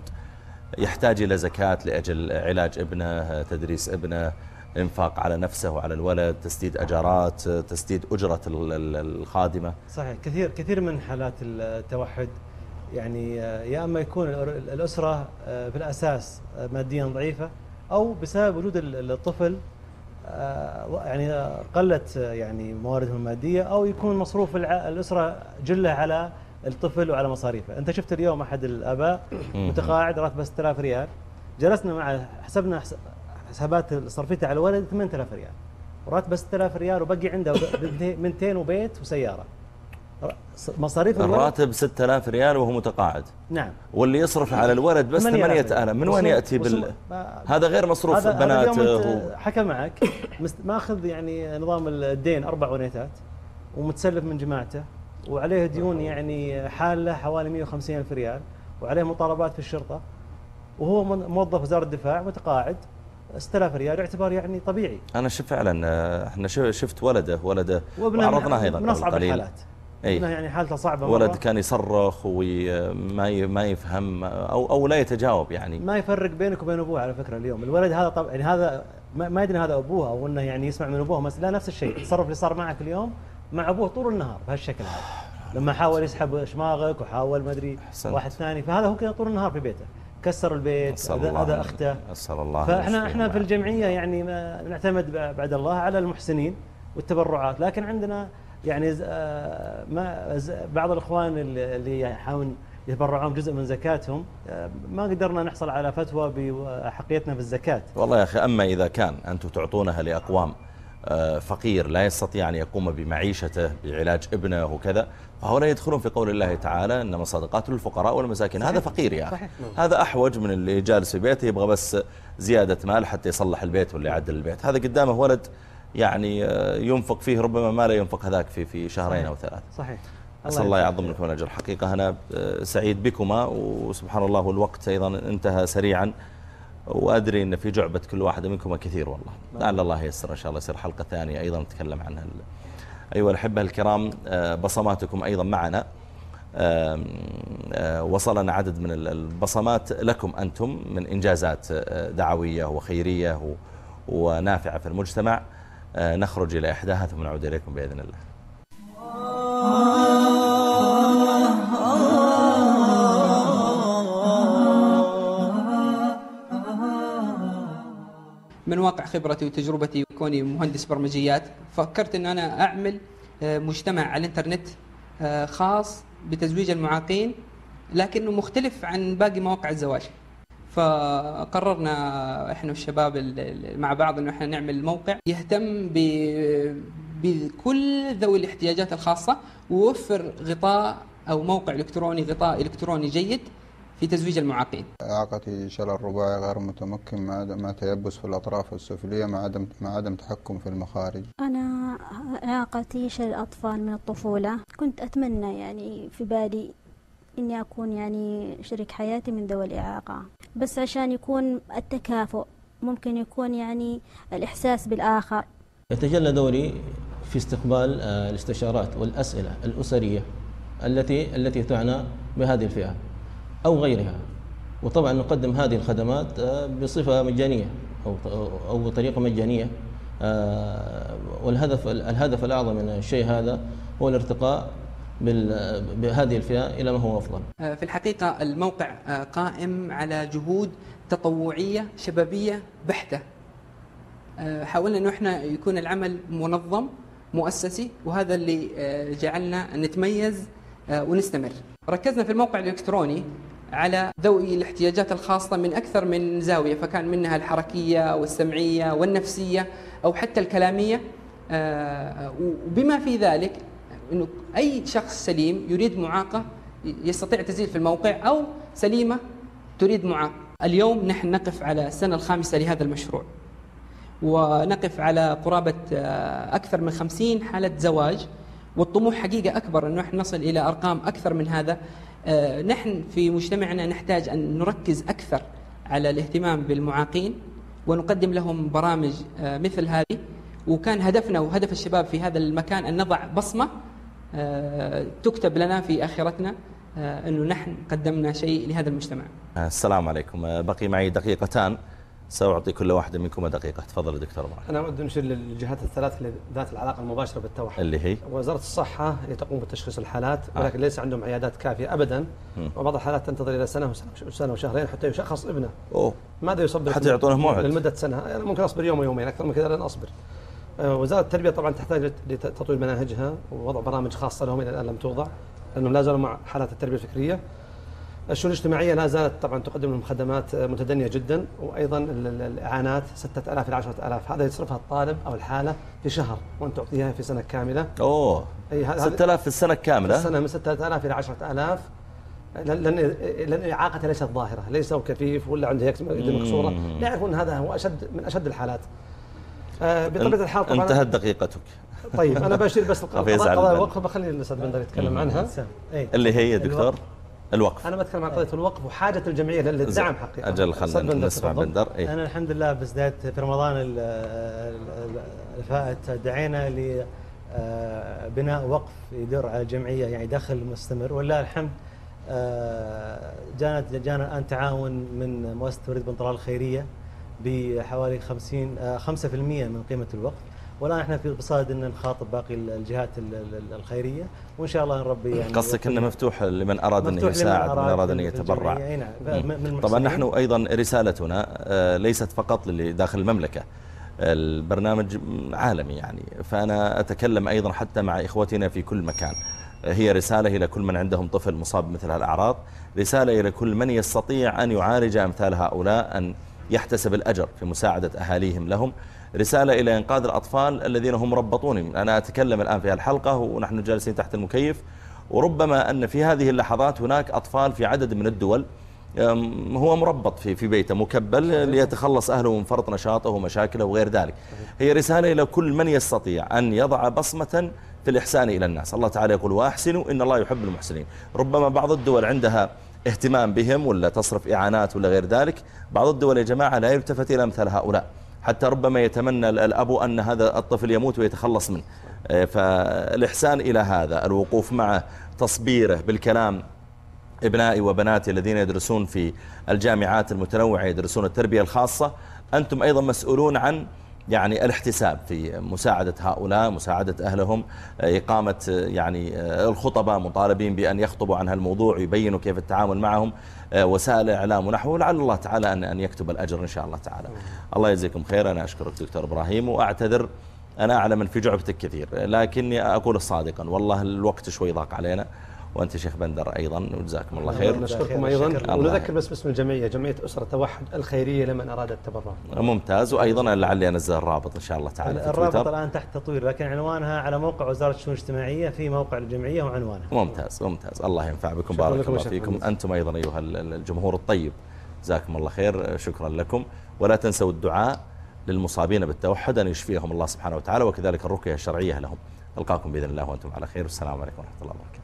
يحتاج إلى زكاة لأجل علاج ابنه تدريس ابنه إنفاق على نفسه وعلى الولد تسديد اجارات تسديد أجرة ال- ال- الخادمة؟ صحيح. كثير كثير من حالات التوحد يعني آه، يا أما يكون الأسرة آه، في الاساس آه، ماديا ضعيفة أو بسبب وجود ال- الطفل آه، يعني آه، قلت آه، يعني مواردهم المادية أو يكون مصروف الأسرة جلة على الطفل وعلى مصاريفه، أنت شفت اليوم أحد الآباء. متقاعد راتبه 6000 ريال. جلسنا معه حسبنا حس- حسابات صرفيته على الولد 8000 ريال. وراتبه 6000 ريال وبقي عنده بنتين وبيت وسيارة. مصاريف الولد الراتب 6000 ريال وهو متقاعد. نعم. واللي يصرف على الولد بس 8000 8000 من وين يأتي بال هذا غير مصروف هذا بناته حكى معك. ماخذ يعني نظام الدين أربع ونيتات ومتسلف من جماعته وعليه ديون يعني حالة حوالي 150 ألف ريال وعليه مطالبات في الشرطة وهو موظف وزارة الدفاع متقاعد. 6000 ريال يعتبر يعني طبيعي. أنا شوف فعلا آه، إحنا شف- شفت ولده ولده وعرضناه أيضا من أصعب. الحالات. اي ابنه يعني حالته صعبة ولد مرة. كان يصرخ وما ي- ما يفهم أو أو لا يتجاوب يعني. ما يفرق بينك وبين أبوه على فكرة اليوم. الولد هذا طبعا يعني هذا ما ما يدري هذا أبوه أو إنه يعني يسمع من أبوه بس لا نفس الشيء. التصرف اللي صار معك اليوم مع أبوه طول النهار بهالشكل هذا. لما حاول يسحب شماغك وحاول ما أدري أحسنت. واحد ثاني فهذا هو كذا طول النهار في بيته. كسر البيت هذا أخته. أسأل الله فاحنا إحنا في الجمعية يعني ما نعتمد بعد الله على المحسنين والتبرعات. لكن عندنا يعني ز- آه، ما ز- بعض الإخوان اللي اللي يحاولون يتبرعون جزء من زكاتهم آه، ما قدرنا نحصل على فتوى بحقيتنا في الزكاة. والله يا أخي أما إذا كان أنتم تعطونها لأقوام آه، فقير لا يستطيع أن يقوم بمعيشته بعلاج ابنه وكذا فهؤلاء يدخلون في قول الله تعالى إنما الصدقات للفقراء والمساكين. هذا فقير يا أخي. صحيح. هذا أحوج من اللي جالس في بيته يبغى بس زيادة مال حتى يصلح البيت ولا يعدل البيت. هذا قدامه ولد يعني آه، ينفق فيه ربما ما لا ينفق هذاك في في شهرين صحيح. أو ثلاث صحيح. أسأل الله يعظم لكم الأجر حقيقة أنا آه، سعيد بكما وسبحان الله الوقت أيضا انتهى سريعا وأدري أن في جعبة كل واحد منكم كثير والله. لعل الله ييسر إن شاء الله يصير حلقة ثانية أيضا نتكلم عنها. ال- أيها الأحبة الكرام آه، بصماتكم أيضا معنا. وصلنا عدد من ال- البصمات لكم أنتم من إنجازات آه، دعوية وخيرية و- ونافعة في المجتمع. نخرج إلى إحداها ثم نعود إليكم بإذن الله. من واقع خبرتي وتجربتي وكوني مهندس برمجيات فكرت إن أنا أعمل آه، مجتمع على الإنترنت آه، خاص بتزويج المعاقين لكنه مختلف عن باقي مواقع الزواج. فقررنا إحنا والشباب ال- ال- مع بعض إنه إحنا نعمل موقع يهتم ب- بكل ذوي الاحتياجات الخاصة ويوفر غطاء أو موقع إلكتروني غطاء إلكتروني جيد في تزويج المعاقين. إعاقتي شلل رباعي غير متمكن مع عدم مع تيبس في الأطراف السفلية مع عدم مع عدم تحكم في المخارج. أنا إعاقتي شلل الأطفال من الطفولة. كنت أتمنى يعني في بالي إني أكون يعني شريك حياتي من ذوي الإعاقة. بس عشان يكون التكافؤ ممكن يكون يعني الإحساس بالآخر. يتجلى دوري في استقبال آه، الاستشارات والأسئلة الأسرية التي التي تعنى بهذه الفئة أو غيرها. وطبعا نقدم هذه الخدمات آه، بصفة مجانية أو أو بطريقة مجانية. آه، والهدف الهدف الأعظم من الشيء هذا هو الارتقاء بهذه الفئة إلى ما هو أفضل. في الحقيقة الموقع قائم على جهود تطوعية شبابية بحتة. آه، حاولنا إنه إحنا يكون العمل منظم مؤسسي وهذا اللي آه، جعلنا نتميز آه، ونستمر. ركزنا في الموقع الإلكتروني على ذوي الاحتياجات الخاصة من أكثر من زاوية فكان منها الحركية والسمعية والنفسية أو حتى الكلامية. وبما في ذلك أنه أي شخص سليم يريد معاقة يستطيع تسجيل في الموقع أو سليمة تريد معاقة. اليوم نحن نقف على السنة الخامسة لهذا المشروع ونقف على قرابة آه، أكثر من خمسين حالة زواج والطموح حقيقة أكبر أنه نحن نصل إلى أرقام أكثر من هذا. آه، نحن في مجتمعنا نحتاج أن نركز أكثر على الاهتمام بالمعاقين ونقدم لهم برامج آه، مثل هذه. وكان هدفنا وهدف الشباب في هذا المكان أن نضع بصمة تكتب لنا في آخرتنا أنه نحن قدمنا شيء لهذا المجتمع. السلام عليكم. بقي معي دقيقتان. سأعطي كل واحد منكم دقيقة. تفضل دكتور إبراهيم أنا أود نشير للجهات الثلاث ذات العلاقة المباشرة بالتوحد. اللي هي؟ وزارة الصحة اللي تقوم بتشخيص الحالات آه. ولكن آه. ليس عندهم عيادات كافية أبدا. م. وبعض الحالات تنتظر إلى سنة وسنة وشهرين حتى يشخص ابنه. أوه. ماذا يصبر حتى يعطونه موعد. لمدة سنة؟ أنا ممكن أصبر يوم ويومين أكثر من كذا لن أصبر. آه، وزارة التربية طبعا تحتاج لتطوير مناهجها ووضع برامج خاصة لهم إلى الآن لم توضع لأنهم لا زالوا مع حالات التربية الفكرية. الشؤون الاجتماعية لا زالت طبعا تقدم لهم خدمات متدنية جدا وأيضا الإعانات 6000 إلى 10000 هذا يصرفها الطالب أو الحالة في شهر وأنت تعطيها في سنة كاملة. أوه. أي 6000 في السنة كاملة؟ في السنة من 6000 إلى 10000 لأن لأن إعاقته ليست ظاهرة ليس هو كفيف ولا عنده يد مكسورة يعرفون هذا هو أشد من أشد الحالات. بطبيعة الحال طبعا انتهت دقيقتك. طيب أنا بشير بس قضايا الوقف بخلي الأستاذ بندر يتكلم عنها. اللي هي يا دكتور الوقف. أنا بتكلم عن قضية الوقف وحاجة الجمعية للدعم حقيقة. أجل خلينا نسمع بندر. إيه؟ أنا الحمد لله بداية في رمضان الفائت دعينا ل آه، بناء وقف يدور على الجمعيه يعني دخل مستمر. ولله الحمد آه، جانا جانا الآن تعاون من مؤسسة وليد بن طلال الخيرية. بحوالي 50 5% آه، من قيمة الوقف والآن إحنا في بصدد إن نخاطب باقي الجهات الخيرية. وإن شاء الله نربي يعني قصدك إنه مفتوح لمن أراد إن يساعد من أراد إن يتبرع. نعم. طبعا نحن أيضا رسالتنا آه، ليست فقط داخل المملكة البرنامج عالمي يعني. فأنا أتكلم أيضا حتى مع إخوتنا في كل مكان. هي رسالة إلى كل من عندهم طفل مصاب بمثل هالأعراض. رسالة إلى كل من يستطيع أن يعالج أمثال هؤلاء أن يحتسب الأجر في مساعدة أهاليهم لهم. رسالة إلى إنقاذ الأطفال الذين هم مربطون أنا أتكلم الآن في الحلقة ونحن جالسين تحت المكيف. وربما أن في هذه اللحظات هناك أطفال في عدد من الدول هو مربط في في بيته مكبل ليتخلص أهله من فرط نشاطه ومشاكله وغير ذلك. هي رسالة إلى كل من يستطيع أن يضع بصمة في الإحسان إلى الناس. الله تعالى يقول وأحسنوا إن الله يحب المحسنين. ربما بعض الدول عندها اهتمام بهم ولا تصرف إعانات ولا غير ذلك بعض الدول يا جماعة لا يلتفت إلى مثل هؤلاء حتى ربما يتمنى الأب أن هذا الطفل يموت ويتخلص منه. آه، فالإحسان إلى هذا الوقوف معه تصبيره بالكلام ابنائي وبناتي الذين يدرسون في الجامعات المتنوعة يدرسون التربية الخاصة أنتم أيضا مسؤولون عن يعني الاحتساب في مساعدة هؤلاء مساعدة أهلهم إقامة يعني الخطباء مطالبين بأن يخطبوا عن هالموضوع ويبينوا كيف التعامل معهم وسائل إعلام ونحوه لعل الله تعالى أن, أن يكتب الأجر إن شاء الله تعالى. الله يجزيكم خير. أنا أشكرك دكتور إبراهيم وأعتذر أنا أعلم أن في جعبتك كثير لكني أقول صادقا والله الوقت شوي ضاق علينا. وأنت شيخ بندر أيضا وجزاكم الله خير. نشكركم أيضا. الله ونذكر بس باسم الجمعية جمعية أسرة توحد الخيرية لمن أراد التبرع. ممتاز. وأيضا لعلي أنزل الرابط إن شاء الله تعالى في الرابط الآن تحت تطوير لكن عنوانها على موقع وزارة الشؤون الاجتماعية في موقع الجمعية وعنوانها ممتاز ممتاز. الله ينفع بكم. بارك الله فيكم. أنتم أيضا أيها ال- الجمهور الطيب. جزاكم الله خير. شكرا لكم. ولا تنسوا الدعاء للمصابين بالتوحد أن يشفيهم الله سبحانه وتعالى وكذلك الرقية الشرعية لهم. ألقاكم بإذن الله وأنتم على خير. والسلام عليكم ورحمة الله وبركاته.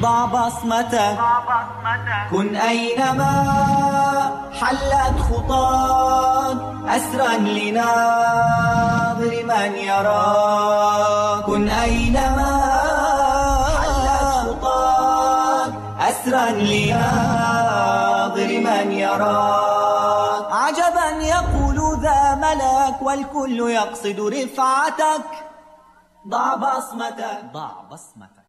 ضع بصمتك كن أينما حلت خطاك أسرا لناظر من يراك. كن أينما حلت خطاك أسرا لناظر من يراك. عجبا يقول ذا ملك والكل يقصد رفعتك. ضع بصمتك. ضع بصمتك.